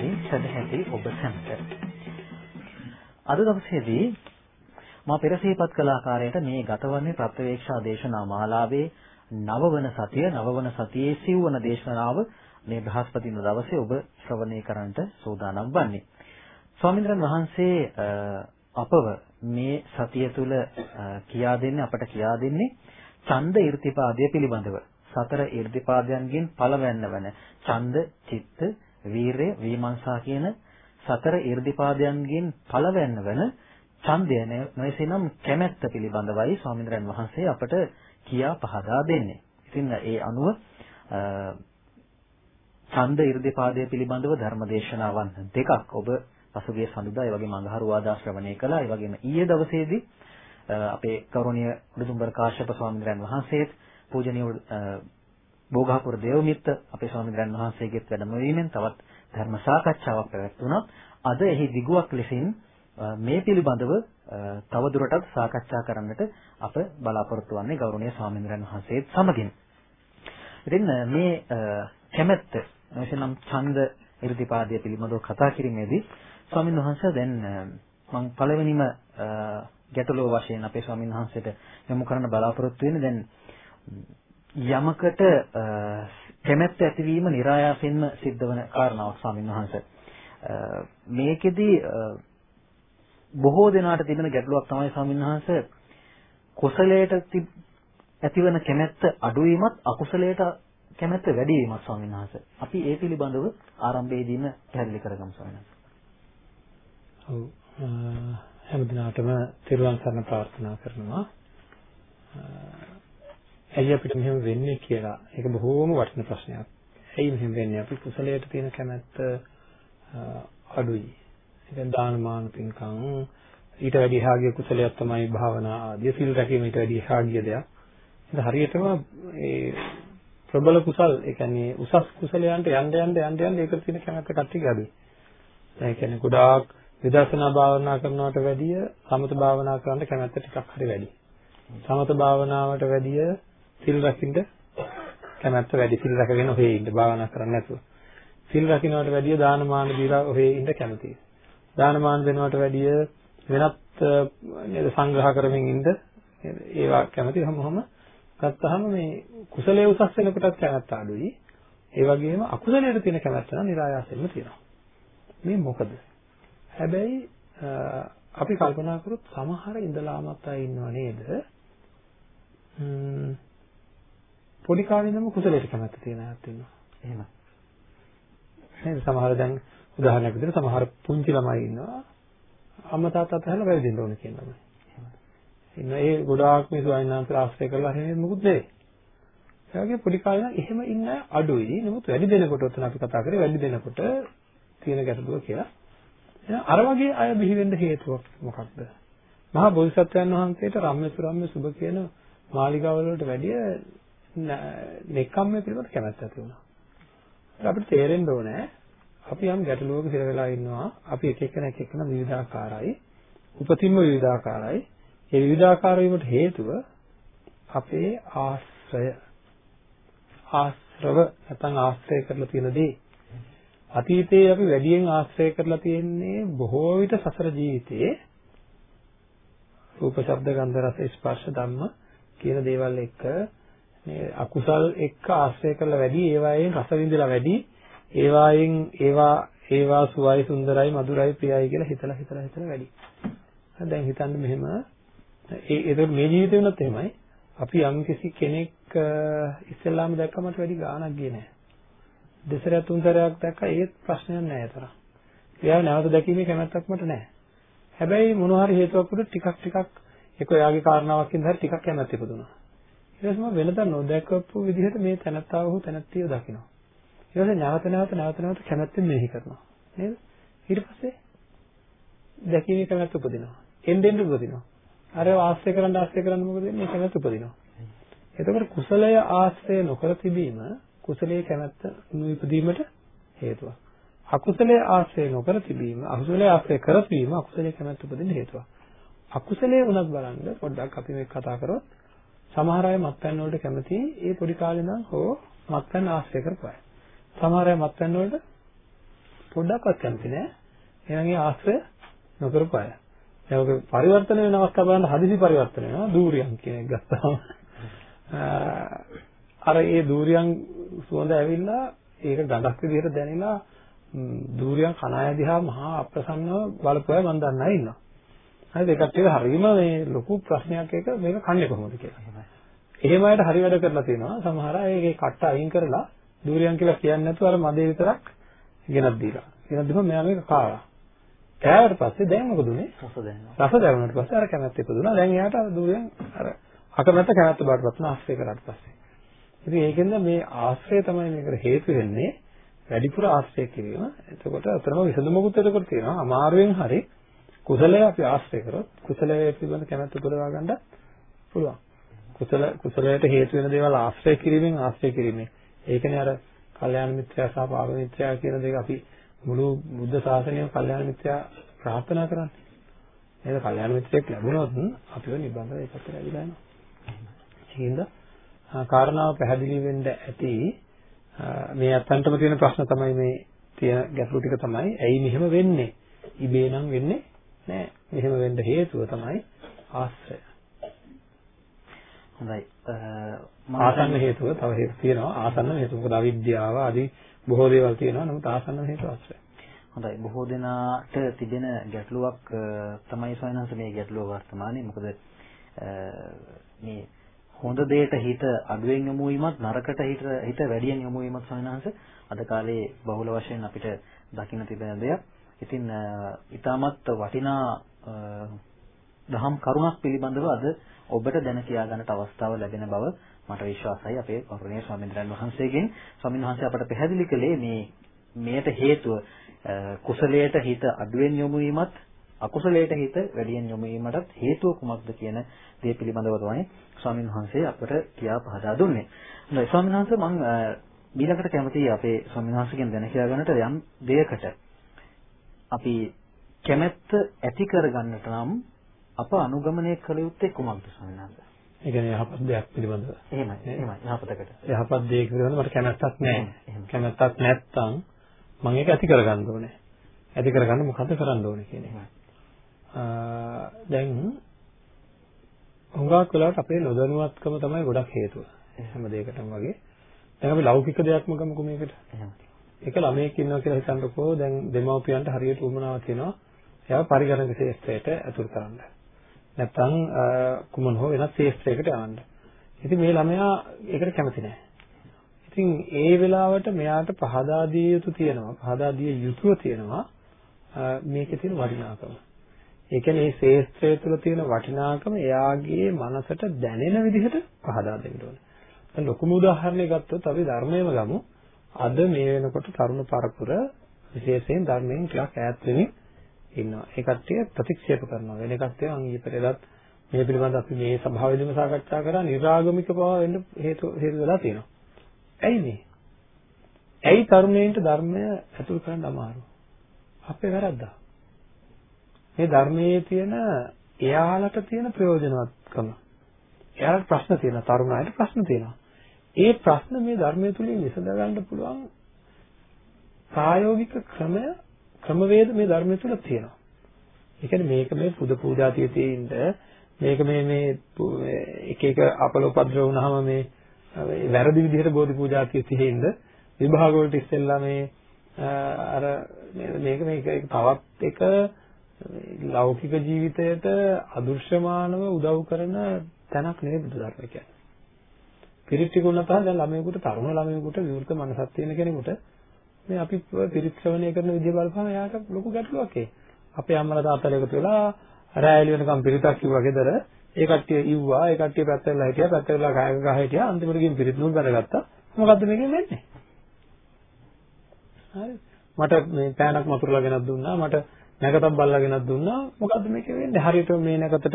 සම්මා සම්බුදු සරණයි සදැහැති ඔබ සැමට. අද දවසේදී මා පෙර සිහිපත් කළ ආකාරයට මේ ගතවන්නේ ප්‍රත්‍යවේක්ෂා දේශනා මාලාවේ නවවන සතිය නවවන සතියේ සිව්වන දේශනාව මේ බ්‍රහස්පතින්ද දවසේ ඔබ ශ්‍රවණය කරන්නට සූදානම් වන්නේ. ස්වාමීන් වහන්සේ අපව මේ සතිය තුල කියා දෙන්නේ අපට කියා දෙන්නේ ඡන්ද irtipaadය පිළිබඳව. සතර irdipaadයන්ගෙන් පළවැන්න වන ඡන්ද, චිත්ත, වීරය, විමර්ශා කියන සතර irdipaadයන්ගෙන් පළවැන්න වන ඡන්දය නොයසේනම් කැමැත්ත පිළිබඳවයි ස්වාමීන් වහන්සේ අපට කියා පහදා දෙන්නේ. ඉතින් ඒ අනුව ඡන්ද irdipaadය පිළිබඳව ධර්මදේශනාවන් දෙකක් ඔබ පසුගිය සඳුදා ඒ වගේම අඟහරුවාදා ශ්‍රවණය කළා. ඒ වගේම ඊයේ දවසේදී අපේ කරුණීය උඩුම්බර කාශ්‍යප ස්වාමීන් වහන්සේත් පූජනීය බෝගහපුර දේවමිත්ත අපේ ස්වාමීන් වහන්සේගෙත් වැඩම වීමෙන් තවත් ධර්ම සාකච්ඡාවක් පැවැත්වුණා. අද එහි දිගුවක් ලෙසින් මේ පිළිබඳව තව දුරටත් සාකච්ඡා කරන්නට අප බලාපොරොත්තු වෙන්නේ ගෞරවනීය ස්වාමීන් වහන්සේත් සමගින්. ඉතින් මේ කැමැත්ත නැසනම් ඡන්ද ඉර්ධිපාදය පිළිබඳව කතා කිරීමේදී ස්වාමීන් වහන්සේ දැන් මම පළවෙනිම ගැටලුව වශයෙන් අපේ ස්වාමීන් වහන්සේට යොමු කරන්න බලාපොරොත්තු වෙන්නේ දැන් යමකට කැමැත්ත ඇතිවීම નિરાයාසින්ම සිද්ධ වන කාරණාවක් ස්වාමීන් වහන්සේ. මේකෙදි බොහෝ දෙනාට තිබෙන ගැටලුවක් තමයි ස්වාමීන් වහන්සේ කුසලයට ඇතිවන කැමැත්ත අඩුවීමත් අකුසලයට කැමැත්ත වැඩි වීමත් ස්වාමීන් වහන්සේ. අපි ඒ පිළිබඳව ආරම්භයේදීම පැහැදිලි කරගමු ස්වාමීන් වහන්සේ. ඔව් හැම දිනකටම තිරුවන් සරණ ප්‍රාර්ථනා කරනවා. ඇයි අපිට මෙහෙම වෙන්නේ කියලා. ඒක බොහෝම වටින ප්‍රශ්නයක්. ඇයි මෙහෙම වෙන්නේ? අපි කුසලයට තියෙන කැමැත්ත අඩුයි. දැන් දානමාන පින්කම් ඊට වැඩි එහාගේ කුසලයක් තමයි භාවනා ආදී සිල් රැකීම ඊට වැඩි එහාගිය දෙයක්. ඒක හරියටම ඒ ප්‍රබල කුසල් ඒ කියන්නේ උසස් කුසලයන්ට යන්න යන්න යන්න යන්න ඒකට තියෙන කැමැත්ත කට්ටිය අඩුයි. ඒ කියන්නේ ගොඩාක් විදර්ශනා භාවනා කරනවට වැඩිය සමත භාවනා කරන්න කැමැත්ත ටිකක් හරි වැඩි. සමත භාවනාවට වැඩිය සිල් රකින්න කැමැත්ත වැඩි සිල් රැකගෙන ඔහේ ඉන්න භාවනා කරන්න නැතුව. සිල් රකින්නට වැඩිය දානමාන දීලා ඔහේ ඉන්න කැමතියි. දානමාන දෙනවට වැඩිය වෙනත් නේද සංග්‍රහ කරමින් ඉන්න ඒවා කැමති හැමෝම ගත්තාම මේ කුසලයේ උසස් වෙනකොටත් කැමැත්ත අඩුයි. ඒ වගේම අකුසලයට තියෙන කැමැත්ත නම් નિરાයාසයෙන්ම තියෙනවා. මේ මොකද? හැබැයි අපි කල්පනා කරොත් සමහර ඉඳලාමත් අය ඉන්නව නේද? පොඩි කාලේ ඉඳන්ම කුසලයට කැමැත්ත තියෙන අයත් ඉන්නවා. එහෙම. නේද? සමහර දැන් උදාහරණයක් විදිහට සමහර පුංචි ළමයි ඉන්නවා. අම්මා තාත්තා අතහැරලා වැරදින්න ඕන කියන ළමයි. ඉන්න ඒ ගොඩාක් මේ ස්වාමීනාන්තර ආශ්‍රය කරලා හරිනේ මොකුත් නෙවෙයි. ඒ වගේ පොඩි කාලේ නම් එහෙම ඉන්න අය අඩුයි. නමුත් වැඩි දෙනකොට උතන අපි කතා කරේ වැඩි දෙනකොට තියෙන ගැටලුව කියලා. එහෙනම් අර වගේ අය බිහි වෙන්න හේතුවක් මොකක්ද? මහා බෝධිසත්වයන් වහන්සේට රම්‍ය සුරම්‍ය සුබ කියන මාලිගාවල වලට වැඩිය නෙක්ඛම්ම පිළිබඳ කැමැත්ත ඇති වුණා. අපිට තේරෙන්න ඕනේ අපි යම් ගැටලුවක ඉර වෙලා ඉන්නවා. අපි එක එක එක එකන විවිධාකාරයි. උපතින්ම විවිධාකාරයි. ඒ විවිධාකාර වීමට හේතුව අපේ ආශ්‍රය. ආශ්‍රව නැත්නම් ආශ්‍රය කරලා තියෙන දේ. අතීතයේ අපි වැඩියෙන් ආශ්‍රය කරලා තියෙන්නේ බොහෝ විට සසර ජීවිතයේ රූප, ශබ්ද, ගන්ධ, රස, ස්පර්ශ, ධම්ම කියන දේවල් එක්ක මේ අකුසල් එක්ක ආශ්‍රය කරලා වැඩි ඒවායෙන් රස විඳලා වැඩි ඒවායෙන් ඒවා ඒවා සුවයි සුන්දරයි මధుරයි ප්‍රියයි කියලා හිතලා හිතලා හිතලා වැඩි. දැන් හිතන්න මෙහෙම ඒ ඒක මේ ජීවිතේ වුණත් එහෙමයි. අපි යම් කිසි කෙනෙක් ඉස්සෙල්ලාම දැක්කමට වැඩි ගාණක් ගියේ නැහැ. දෙසරයක් තුන්සරයක් දැක්කා ඒත් ප්‍රශ්නයක් නැහැ අතර. එයාව නැවත දැකීමේ කැමැත්තක් මට නැහැ. හැබැයි මොනවා හරි හේතුවක් උඩ ටිකක් ටිකක් ඒක එයාගේ කාරණාවකින් හරි ටිකක් කැමැත්ත ඉපදුනා. ඊට පස්සේ මම වෙනදා නොදැකපු විදිහට මේ තනත්තාව හෝ තනත්තිය දකිනවා. ඊට පස්සේ නැවත නැවත නැවත නැවත කැමැත්තෙන් මෙහි කරනවා. නේද? ඊට පස්සේ දැකීමේ කැමැත්ත උපදිනවා. එන්නෙන් උපදිනවා. අර ආශ්‍රය කරන්න ආශ්‍රය කරන්න මොකද වෙන්නේ? කැමැත්ත උපදිනවා. එතකොට කුසලය ආශ්‍රය නොකර තිබීම කුසලයේ කැමැත්ත උපදීමට හේතුවක්. අකුසලයේ ආශ්‍රය නොකර තිබීම අකුසලයේ ආශ්‍රය කර තිබීම අකුසලයේ කැමැත්ත උපදින්න හේතුවක්. අකුසලයේ උනත් බලන්න පොඩ්ඩක් අපි මේක කතා කරොත් සමහර අය මත්පැන් වලට කැමති ඒ පොඩි කාලේ නම් හෝ මත්පැන් ආශ්‍රය කරපුවා. සමහර අය මත්පැන් වලට පොඩ්ඩක්වත් කැමති නෑ. එහෙනම් ඒ ආශ්‍රය නොකරපු අය. දැන් ඔක පරිවර්තන වෙන අවස්ථාව බලන්න හදිසි පරිවර්තන වෙනවා. දූරියන් කියන එක ගත්තාම අර ඒ දූරියන් සුවඳ ඇවිල්ලා ඒක ගඳක් විදිහට දැනෙලා දූරියන් කන අය දිහා මහා අප්‍රසන්නව බලපුවා මම දන්නා ඉන්නවා. හරිද? ඒකට ඒක හරීම මේ ලොකු ප්‍රශ්නයක් එක මේක කන්නේ කොහොමද කියලා. එහෙම අයට හරි වැඩ කරලා තියෙනවා. සමහර අය ඒකේ කට්ට අයින් කරලා දූරියන් කියලා කියන්නේ නැතුව අර මදේ විතරක් ගෙනත් දීලා. ගෙනත් දීම මෙයා මේක කාලා. කෑවට පස්සේ දැන් මොකද උනේ? රස දැනෙනවා. රස දැනුණාට පස්සේ අර කැමැත්ත ඉපදුණා. දැන් එයාට අර දූරියන් අර අකමැත්ත කැමැත්ත බාටපත් වුණා ආශ්‍රය කරාට පස්සේ. ඉතින් ඒකෙන්ද මේ ආශ්‍රය තමයි මේකට හේතු වෙන්නේ. වැඩිපුර ආශ්‍රය කිරීම. එතකොට අතරම විසඳුමකුත් එතකොට තියෙනවා. අමාරුවෙන් හරි කුසලයේ අපි ආශ්‍රය කරොත් කුසලයේ පිළිබඳ කැමැත්ත උපදවා ගන්න පුළුවන්. කුසල කුසලයට හේතු වෙන දේවල් ආශ්‍රය කිරීමෙන් ආශ්‍රය කිරීමෙන්. ඒකනේ අර කල්යාණ මිත්‍යා සහ පාප මිත්‍යා කියන දෙක අපි මුළු බුද්ධ ශාසනයම කල්යාණ මිත්‍යා ප්‍රාර්ථනා කරන්නේ. නේද? කල්යාණ මිත්‍රයෙක් ලැබුණොත් අපිව නිබඳව ඒකට ලැබිලා යනවා. ඒකින්ද කාරණාව පැහැදිලි වෙන්න ඇති මේ අත්තන්ටම තියෙන ප්‍රශ්න තමයි මේ තියෙන ගැටලු ටික තමයි ඇයි මෙහෙම වෙන්නේ? ඉබේ නම් වෙන්නේ නෑ. මෙහෙම වෙන්න හේතුව තමයි ආශ්‍රය. හොඳයි. ආසන්න හේතුව තව හේතු තියෙනවා. ආසන්න හේතුව මොකද අවිද්‍යාව ආදී බොහෝ දේවල් තියෙනවා. නමුත් ආසන්න හේතුව ආශ්‍රය. හොඳයි. බොහෝ දෙනාට තිබෙන ගැටලුවක් තමයි සයන්හස මේ ගැටලුව වර්තමානයේ. මොකද මේ හොඳ දෙයට හිත අඩුවෙන් යොමු වීමත් නරකට හිත හිත වැඩියෙන් යොමු වීමත් සවිනාංශ අද කාලේ බහුල වශයෙන් අපිට දකින්න තිබෙන දෙයක්. ඉතින් ඊටමත් වටිනා දහම් කරුණක් පිළිබඳව අද ඔබට දැන කියා ගන්නට අවස්ථාව ලැබෙන බව මට විශ්වාසයි. අපේ කරුණීය ස්වාමීන් වහන්සේගෙන්. ස්වාමීන් වහන්සේ අපට පැහැදිලි කළේ මේ මෙයට හේතුව කුසලයට හිත අඩුවෙන් යොමු වීමත් අකුසලයට හිත වැඩියෙන් යොමු වීමටත් හේතුව කුමක්ද කියන දේ පිළිබඳව තමයි ස්වාමීන් වහන්සේ අපට කියා පහදා දුන්නේ. හොඳයි. ස්වාමීන් වහන්සේ මම ඊළඟට කැමතියි අපේ ස්වාමීන් වහන්සේගෙන් දැන කියා ගන්නට යම් දෙයකට. අපි කැමැත්ත ඇති කරගන්නට නම් අප අනුගමනය කළ යුත්තේ කුමක්ද ස්වාමීන් වහන්සේ? ඒ කියන්නේ යහපත් දෙයක් පිළිබඳව. එහෙමයි. එහෙමයි. යහපතකට. යහපත් දෙයක් පිළිබඳව මට කැමැත්තක් නැහැ. කැමැත්තක් නැත්තම් මම ඒක ඇති කරගන්න ඕනේ. ඇති කරගන්න මොකද කරන්න ඕනේ කියන එක. දැන් හුඟක් වෙලාවට අපේ නොදැනුවත්කම තමයි ගොඩක් හේතුව. හැම දෙයකටම වගේ. දැන් අපි ලෞකික දෙයක්ම ගමුකෝ මේකට. ඒක ළමයෙක් ඉන්නවා කියලා හිතන්නකෝ දැන් දෙමව්පියන්ට හරියට උවමනාවක් තියෙනවා. එයාව පරිගණක ශාස්ත්‍රයට ඇතුල් කරන්න. නැත්තම් කුමන හෝ වෙනත් ශාස්ත්‍රයකට යවන්න. ඉතින් මේ ළමයා ඒකට කැමති නැහැ. ඉතින් ඒ වෙලාවට මෙයාට පහදා දිය යුතු තියෙනවා. පහදා දිය යුතුව තියෙනවා මේකේ තියෙන වටිනාකම. ඒ කියන්නේ මේ ශේස්ත්‍රය තුළ තියෙන වටිනාකම එයාගේ මනසට දැනෙන විදිහට පහදා දෙන්න ඕනේ. දැන් ලොකුම උදාහරණයක් ගත්තොත් අපි ධර්මයේම ගමු. අද මේ වෙනකොට තරුණ පරපුර විශේෂයෙන් ධර්මයෙන් ටිකක් ඈත් වෙමින් ඉන්නවා. ඒ කට්ටිය ප්‍රතික්ෂේප කරනවා. වෙන එකක් තියෙනවා අංගී පෙරේදත් මේ පිළිබඳව අපි මේ සභාවේදීම සාකච්ඡා කරා නිර්ආගමික බව වෙන්න හේතු හේතු වෙලා තියෙනවා. ඇයි මේ? ඇයි තරුණයින්ට ධර්මය ඇතුල් කරන්න අමාරු? අපේ වැරද්දා. මේ ධර්මයේ තියෙන එයාලට තියෙන ප්‍රයෝජනවත්කම. එයාලට ප්‍රශ්න තියෙනවා, තරුණ අයට ප්‍රශ්න තියෙනවා. ඒ ප්‍රශ්න මේ ධර්මයේ තුලින් විසඳ ගන්න පුළුවන් ප්‍රායෝගික ක්‍රමය ක්‍රමවේද මේ ධර්මයේ තුල තියෙනවා. ඒ කියන්නේ මේක මේ පුද පූජා තියෙතියින්ද මේක මේ මේ එක එක අපලෝපද්‍රව වුණාම මේ වැරදි විදිහට බෝධි පූජා තියෙතියින්ද විභාග වලට ඉස්සෙල්ලා මේ අර මේක මේක තවත් එක ලෞකික ජීවිතයට අදෘශ්‍යමානව උදව් කරන තැනක් නෙවෙයි බුදුදහම කියන්නේ. පිරිත් ටික උනත් දැන් ළමයෙකුට තරුණ ළමයෙකුට විවෘත මනසක් තියෙන කෙනෙකුට මේ අපි පිරිත් ශ්‍රවණය කරන විදිය බලපුවම එයාට ලොකු ගැටලුවක් ඒ. අපේ අම්මලා තාත්තලා එකතු වෙලා රැයලි වෙනකම් පිරිතක් කිව්වා ගෙදර. ඒ කට්ටිය ඉව්වා. ඒ කට්ටිය පැත්තට හිටියා. පැත්තට ගහක ගහ හිටියා. අන්තිමට ගිහින් පිරිත් නූල් බැඳගත්තා. මොකද්ද මේකෙන් වෙන්නේ? හරි. මට මේ පෑනක් මතුරලා ගෙනත් දුන්නා. මට නැකතක් බල්ලා ගෙනත් දුන්නා. මොකද්ද මේකේ වෙන්නේ? හරියට මේ නැකතට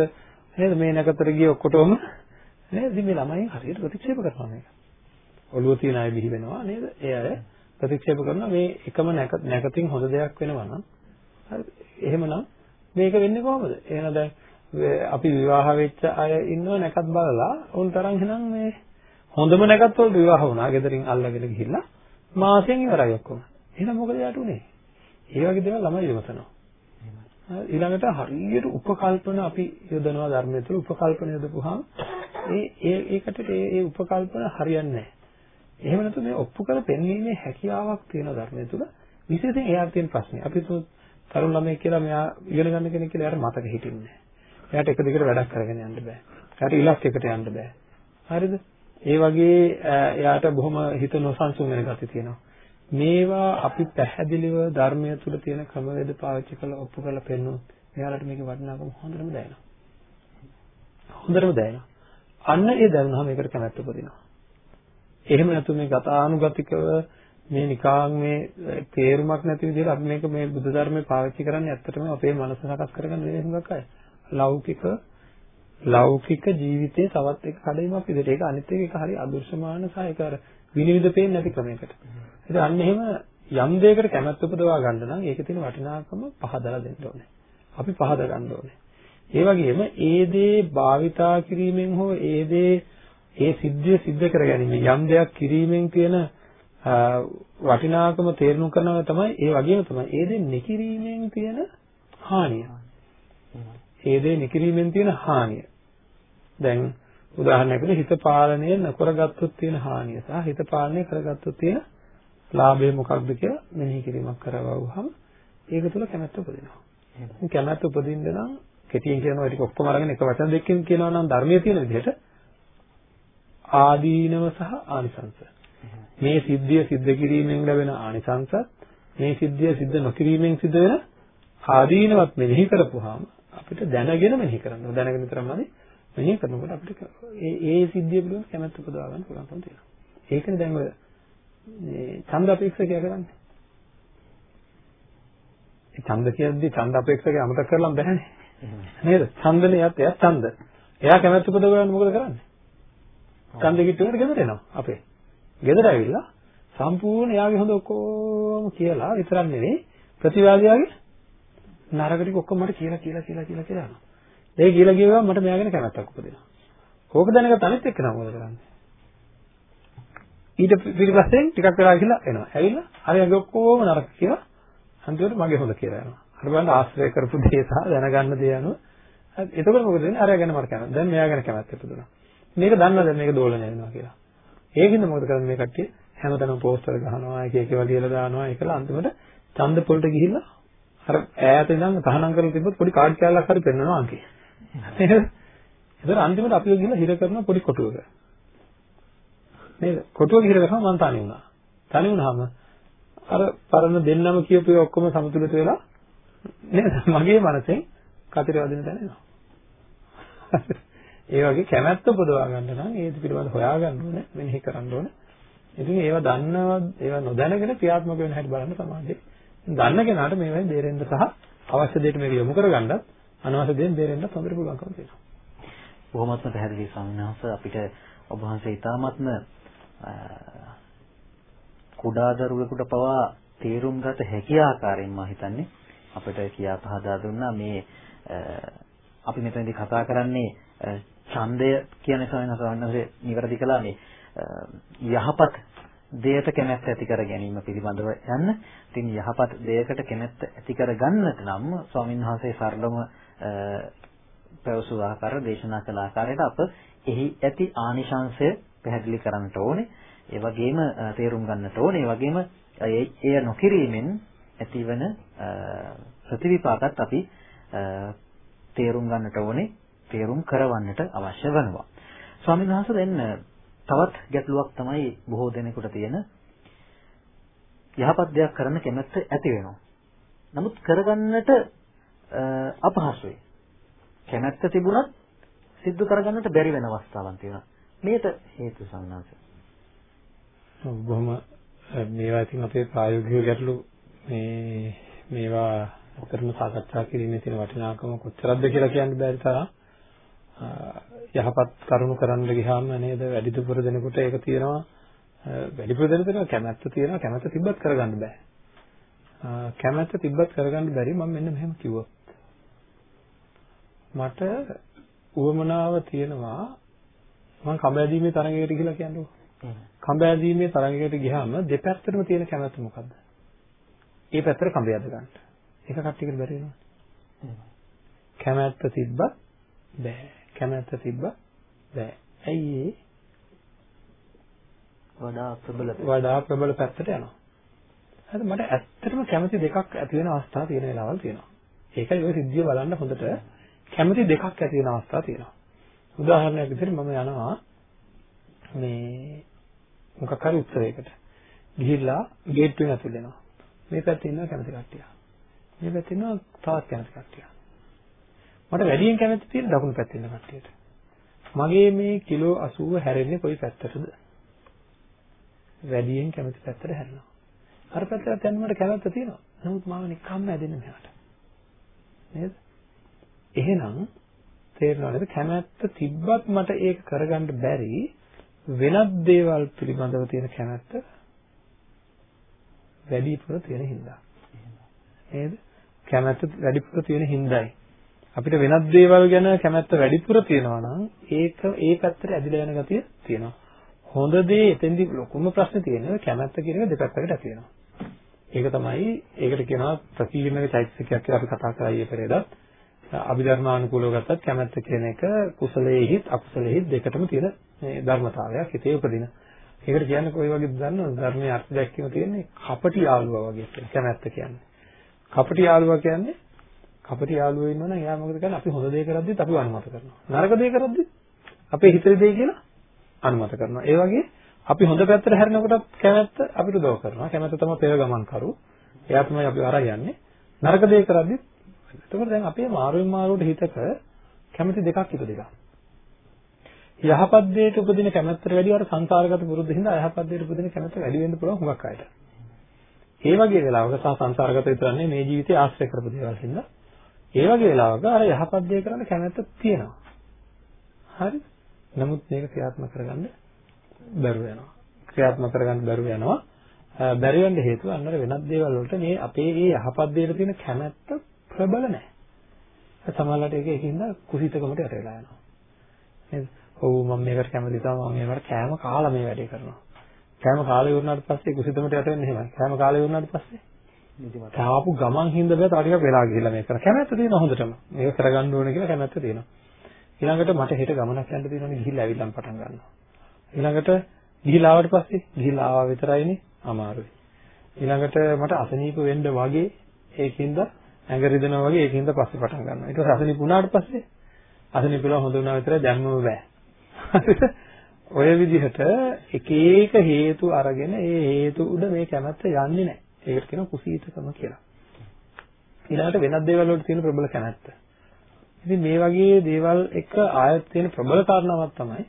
නේද? මේ නැකතට ගිය ඔක්කොටම නේද? ඉතින් මේ ළමයි හරියට ප්‍රතික්ෂේප කරනවා මේක. ඔළුව තියන අය බිහි වෙනවා නේද? ඒ අය ප්‍රතික්ෂේප කරනවා මේ එකම නැකතින් හොඳ දෙයක් වෙනවා නම්. හරි. එහෙමනම් මේක වෙන්නේ කොහොමද? එහෙනම් දැන් අපි විවාහ වෙච්ච අය ඉන්නව නැකත් බලලා උන් තරම් එහෙනම් මේ හොඳම නැකත් වලට විවාහ වුණා. ගෙදරින් අල්ලගෙන ගිහිල්ලා මාසෙන් ඉවරයි ඔක්කොම. එහෙනම් මොකද යාට උනේ? ඒ වගේ දේවල් ළමයි විමසනවා. ඊළඟට හරියට උපකල්පන අපි යොදනවා ධර්මයේ තුල උපකල්පන යොදපුවාම ඒ ඒ ඒකට ඒ ඒ උපකල්පන හරියන්නේ නැහැ. එහෙම නැතු මේ ඔප්පු කර පෙන්වීමේ හැකියාවක් තියෙන ධර්මයේ තුල විශේෂයෙන් එයාට තියෙන ප්‍රශ්නේ. අපි තරුණ ළමයි කියලා මෙයා ඉගෙන ගන්න කෙනෙක් කියලා එයාට මතක හිටින්නේ නැහැ. එයාට එක දිගට වැඩක් කරගෙන යන්න බෑ. එයාට ඉලක්කයකට යන්න බෑ. හරිද? ඒ වගේ එයාට බොහොම හිත නොසන්සුන් වෙන ගති තියෙනවා. මේවා අපි පැහැදිලිව ධර්මය තුල තියෙන ක්‍රමවේද පාවිච්චි කරලා ඔප්පු කරලා පෙන්වුවොත් එයාලට මේකේ වටිනාකම හොඳටම දැනෙනවා. හොඳටම දැනෙනවා. අන්න ඒ දැනුනහම ඒකට කැමැත්ත උපදිනවා. එහෙම නැතු මේ ගතානුගතිකව මේ නිකාන් මේ තේරුමක් නැති විදිහට අපි මේක මේ බුද්ධ ධර්මයේ පාවිච්චි කරන්නේ ඇත්තටම අපේ මනස සකස් කරගන්න වෙන හුඟක් අය. ලෞකික ලෞකික ජීවිතයේ තවත් එක කඩයිමක් විදිහට ඒක අනිත් එක ඒක හරි අදෘශ්‍යමාන සහ ඒක අර විනිවිද පේන්නේ නැති ක්‍රමයකට. ඉතින් අන්න එහෙම යම් දෙයකට කැමැත්ත උපදවා ගන්න නම් ඒකේ තියෙන වටිනාකම පහදලා දෙන්න ඕනේ. අපි පහද ගන්න ඕනේ. ඒ වගේම ඒ දේ භාවිතා කිරීමෙන් හෝ ඒ දේ ඒ සිද්ධිය සිද්ධ කර ගැනීම යම් දෙයක් කිරීමෙන් තියෙන වටිනාකම තේරුම් කරනවා තමයි ඒ වගේම තමයි ඒ දේ නිකිරීමෙන් තියෙන හානිය. ඒ දේ නිකිරීමෙන් තියෙන හානිය. දැන් උදාහරණයක් විදිහට හිත පාලනය නොකරගත්තොත් තියෙන හානිය සහ හිත පාලනය කරගත්තොත් තියෙන ලාභය මොකක්ද කියලා මෙනෙහි කිරීමක් කරවවුවහම ඒක තුළ කැමැත්ත උපදිනවා. කැමැත්ත උපදින්න නම් කෙටියෙන් කියනවා ටික ඔක්කොම අරගෙන එක වචන දෙකකින් කියනවා නම් ධර්මයේ තියෙන විදිහට ආදීනව සහ ආනිසංස. මේ සිද්ධිය සිද්ධ කිරීමෙන් ලැබෙන ආනිසංසත් මේ සිද්ධිය සිද්ධ නොකිරීමෙන් සිද්ධ වෙන ආදීනවත් මෙනෙහි කරපුවාම අපිට දැනගෙන මෙනෙහි කරන්න ඕන. දැනගෙන විතරමයි මෙනෙහි කරනකොට අපිට ඒ ඒ සිද්ධිය පිළිබඳව කැමැත්ත උපදවා ගන්න පුළුවන්කම තියෙනවා. ඒකනේ දැන් ඔය මේ ඡන්ද අපේක්ෂකයා කරන්නේ. ඒ ඡන්ද කියද්දි ඡන්ද අපේක්ෂකයා අමතක කරලම් බෑනේ. නේද? ඡන්දනේ යත් එයා ඡන්ද. එයා කැමැත්ත උපදව ගන්න මොකද කරන්නේ? ඡන්ද කිට්ටුවට ගෙදර එනවා අපේ. ගෙදර ඇවිල්ලා සම්පූර්ණ එයාගේ හොඳ ඔක්කොම කියලා විතරක් නෙවෙයි ප්‍රතිවාදියාගේ නරක ටික ඔක්කොම මට කියලා කියලා කියලා කියලා කියලා යනවා. ඒ කියලා කියවම මට මෙයා ගැන කැමැත්තක් උපදිනවා. ඕක දැනගත් අනිත් එක්කෙනා මොකද කරන්නේ? ඊට පිටිපස්සෙන් ටිකක් වෙලා ගිහලා එනවා. ඇවිල්ලා හරියට ඔක්කොම නරක කියලා අන්තිමට මගේ හොඳ කියලා යනවා. අර බලන්න ආශ්‍රය කරපු දේ සහ දැනගන්න දේ අනුව එතකොට මොකද වෙන්නේ? අරයා ගැන මට කැමති. දැන් මෙයා ගැන කැමැත්ත ඉපදුණා. මේක දන්නවද මේක දෝලණය වෙනවා කියලා. ඒකින්ද මොකද කරන්නේ මේ කට්ටිය? හැමතැනම පෝස්ටර් ගහනවා, එක එක ඒවා ලියලා දානවා, ඒකලා අන්තිමට ඡන්ද පොලට ගිහිල්ලා අර ඈත ඉඳන් තහනම් කරලා තිබ්බොත් පොඩි කාඩ් කෑල්ලක් හරි පෙන්වනවා අංකේ. ඒතර අන්තිමට අපිව ගිහලා හිර කරන පොඩි කොටුවක. නේද? කොටුවක හිර කරාම මං තනි වුණා. තනි වුණාම අර පරණ දෙන්නම කියපු ඒ ඔක්කොම සමතුලිත වෙලා නේද? මගේ මනසෙන් කතරේ වදින තැන එනවා. ඒ වගේ කැමැත්ත උපදවා ගන්න නම් ඒ පිළිබඳව හොයා ගන්න ඕනේ, මෙනෙහි කරන්න ඕනේ. ඉතින් ඒවා දන්නව ඒවා නොදැනගෙන ක්‍රියාත්මක වෙන හැටි බලන්න සමාජයේ. දන්න කෙනාට මේවෙන් බේරෙන්න සහ අවශ්‍ය දෙයට මේක යොමු කරගන්නත් අනවශ්‍ය දේෙන් බේරෙන්නත් හොඳට පුළුවන්කම තියෙනවා. බොහොමත්ම පැහැදිලි ස්වාමීන් වහන්සේ අපිට ඔබ වහන්සේ ඊ타මත්ම කුඩා දරුවෙකුට පවා තේරුම් ගත හැකි ආකාරයෙන් මම හිතන්නේ අපිට කියා පහදා දුන්නා මේ අපි මෙතනදී කතා කරන්නේ ඡන්දය කියන සවන්නසේ නිවැරදි කළා මේ යහපත් දෙයට කැමැත්ත ඇති කර ගැනීම පිළිබඳව යන්න. ඉතින් යහපත් දෙයකට කැමැත්ත ඇති කර ගන්නට නම් ස්වාමීන් වහන්සේ සරලම පැවසු ආකාර දේශනා කළ ආකාරයට අප එහි ඇති ආනිශංශය පැහැදිලි කරන්නට ඕනේ. ඒ වගේම තේරුම් ගන්නට ඕනේ. ඒ වගේම එය නොකිරීමෙන් ඇතිවන ප්‍රතිවිපාකත් අපි තේරුම් ගන්නට ඕනේ. තේරුම් කරවන්නට අවශ්‍ය වෙනවා. ස්වාමීන් වහන්සේ දැන් තවත් ගැටලුවක් තමයි බොහෝ දෙනෙකුට තියෙන යහපත් දෙයක් කරන්න කැමැත්ත ඇති වෙනවා. නමුත් කරගන්නට අපහසුයි. කැමැත්ත තිබුණත් සිද්ධ කරගන්නට බැරි වෙන අවස්ථාවක් තියෙනවා. මේකට හේතු සංනාස. බොහොම මේවා ඉතින් අපේ ප්‍රායෝගික ගැටලු. මේ මේවා අතරම සාකච්ඡා කිරීමේ තියෙන වටිනාකම කොච්චරද කියලා කියන්න බැරි තරම් යහපත් කරුණු කරන්න ගියාම නේද වැඩිදුර දෙනකොට ඒක තියෙනවා. වැඩිපුර දෙනෙකුට කැමැත්ත තියෙනවා. කැමැත්ත තිබ්බත් කරගන්න බෑ. කැමැත්ත තිබ්බත් කරගන්න බැරි මම මෙන්න මෙහෙම කිව්වොත්. මට උවමනාව තියෙනවා මම කඹෑදීමේ තරඟයකට ගිහලා කියන්නකෝ කඹෑදීමේ තරඟයකට ගියාම දෙපැත්තටම තියෙන කැමැත්ත මොකද්ද ඒ පැත්තට කඹයද ගන්න. ඒක කට්ටියකට බැරි වෙනවා. කැමැත්ත තිබ්බත් බෑ. කැමැත්ත තිබ්බත් බෑ. ඇයි ඒ? වඩා ප්‍රබල වඩා ප්‍රබල පැත්තට යනවා. හරි මට ඇත්තටම කැමැති දෙකක් ඇති වෙන අවස්ථා තියෙන වෙලාවල් තියෙනවා. ඒකයි ඔය සිද්ධිය බලන්න හොඳට කැමැති දෙකක් ඇති වෙන අවස්ථා තියෙනවා. උදාහරණයක් විදිහට මම යනවා මේ මොකක් හරි උත්සවයකට. ගිහිල්ලා ගේට්ටුවෙන් ඇතුල් වෙනවා. මේ පැත්තේ ඉන්නවා කැමති කට්ටිය. මේ පැත්තේ ඉන්නවා තවත් කැමති කට්ටිය. මට වැඩියෙන් කැමති තියෙන දකුණු පැත්තේ ඉන්න කට්ටියට. මගේ මේ කිලෝ 80 හැරෙන්නේ කොයි පැත්තටද? වැඩියෙන් කැමති පැත්තට හැරෙනවා. අර පැත්තට යන්න මට කැමැත්ත තියෙනවා. නමුත් මාව නිකම්ම ඇදෙන්නේ මෙහාට. නේද? එහෙනම් තේරෙනවද කැමැත්ත තිබ්බත් මට ඒක කරගන්න බැරි වෙනත් දේවල් පිළිබඳව තියෙන කැමැත්ත වැඩිපුර තියෙන හින්දා. නේද? කැමැත්ත වැඩිපුර තියෙන හින්දායි. අපිට වෙනත් දේවල් ගැන කැමැත්ත වැඩිපුර තියෙනවා නම් ඒක ඒ පැත්තට ඇදිලා යන ගතිය තියෙනවා. හොඳ දේ එතෙන්දි ලොකුම ප්‍රශ්නේ තියෙන්නේ කැමැත්ත කියන එක දෙපැත්තකට ඇති වෙනවා. ඒක තමයි ඒකට කියනවා ප්‍රකීර්ණක චෛතසිකයක් කියලා අපි කතා කරා ඊයේ පෙරේදා. අභිධර්මානුකූලව ගත්තත් කැමැත්ත කියන එක කුසලයේහිත් අකුසලයේහිත් දෙකටම තියෙන ධර්මතාවයක් හිතේ උපදින. ඒකට කියන්නේ කොයි වගේද දන්නවද? ධර්මයේ අර්ථ දැක්වීම තියෙන්නේ කපටි යාළුවා වගේ කියලා. කැමැත්ත කියන්නේ. කපටි යාළුවා කියන්නේ කපටි යාළුවෝ ඉන්නවනම් එයා මොකද කරන්නේ? අපි හොඳ දේ කරද්දිත් අපි අනුමත කරනවා. නරක දේ කරද්දිත් අපේ හිතේ දේ කියලා අනුමත කරනවා. ඒ වගේ අපි හොඳ පැත්තට හැරෙනකොටත් කැමැත්ත අපිට උදව් කරනවා. කැමැත්ත තමයි පෙර ගමන් කරු. එයා තමයි අපි අරන් යන්නේ. නරක දේ කරද්දිත් එතකොට දැන් අපේ මාරුවෙන් මාරුවට හිතක කැමැති දෙකක් ඉපදෙනවා. යහපත් දෙයට උපදින කැමැත්තට වැඩිය අර සංසාරගත පුරුද්ද හින්දා අයහපත් දෙයට උපදින කැමැත්ත වැඩි වෙන්න පුළුවන් හුඟක් අයට. ඒ වගේ වෙලාවක සහ සංසාරගත විතරන්නේ මේ ජීවිතේ ආශ්‍රය කරපු දේවල් හින්දා ඒ වගේ වෙලාවක අර යහපත් දේ කරන්න කැමැත්ත තියෙනවා. හරි? නමුත් මේක ක්‍රියාත්මක කරගන්න බැරුව යනවා. ක්‍රියාත්මක කරගන්න බැරුව යනවා. බැරි වෙන්න හේතුව අන්නර වෙනත් දේවල් වලට මේ අපේ මේ යහපත් දේට තියෙන කැමැත්ත ප්‍රබල නැහැ. සමහරවිට ඒක ඒකින්ද කුසිතකමට යට වෙලා යනවා. නේද? ඔව් මම මේකට කැමති තමයි මම මේවට කෑම කාලා මේ වැඩේ කරනවා. කෑම කාලා ඉවරනාට පස්සේ කුසිතමට යට වෙන්නේ එහෙමයි. කෑම කාලා ඉවරනාට පස්සේ තාපු ගමන් හින්දා බෑ තව ටිකක් වෙලා ගිහිල්ලා මේක කරා. කැමැත්ත තියෙනවා හොඳටම. මේක කරගන්න ඕනේ කියලා කැමැත්ත තියෙනවා. ඊළඟට මට හෙට ගමනක් යන්න තියෙනවනේ ගිහිල්ලා ඇවිල්ලා පටන් ගන්නවා. ඊළඟට ගිහිල්ලා ආවට පස්සේ ගිහිල්ලා ආවා විතරයිනේ අමාරුයි. ඊළඟට මට අසනීප වෙන්න වගේ ඒකින්ද ඇඟ රිදෙනවා වගේ ඒකින්ද පස්සේ පටන් ගන්නවා. ඊට පස්සේ අසනීප වුණාට පස්සේ අසනීප වෙලා හොඳ වුණා විතරයි දැම්මම බෑ. ඔය විදිහට එක එක හේතු අරගෙන ඒ හේතු උඩ මේ කැමැත්ත යන්නේ නැහැ. ඒකට කියනවා කුසීතකම කියලා. ඊළඟට වෙනත් දේවල් වලට තියෙන ප්‍රබල කැමැත්ත. ඉතින් මේ වගේ දේවල් එක ආයත් තියෙන ප්‍රබල කාරණාවක් තමයි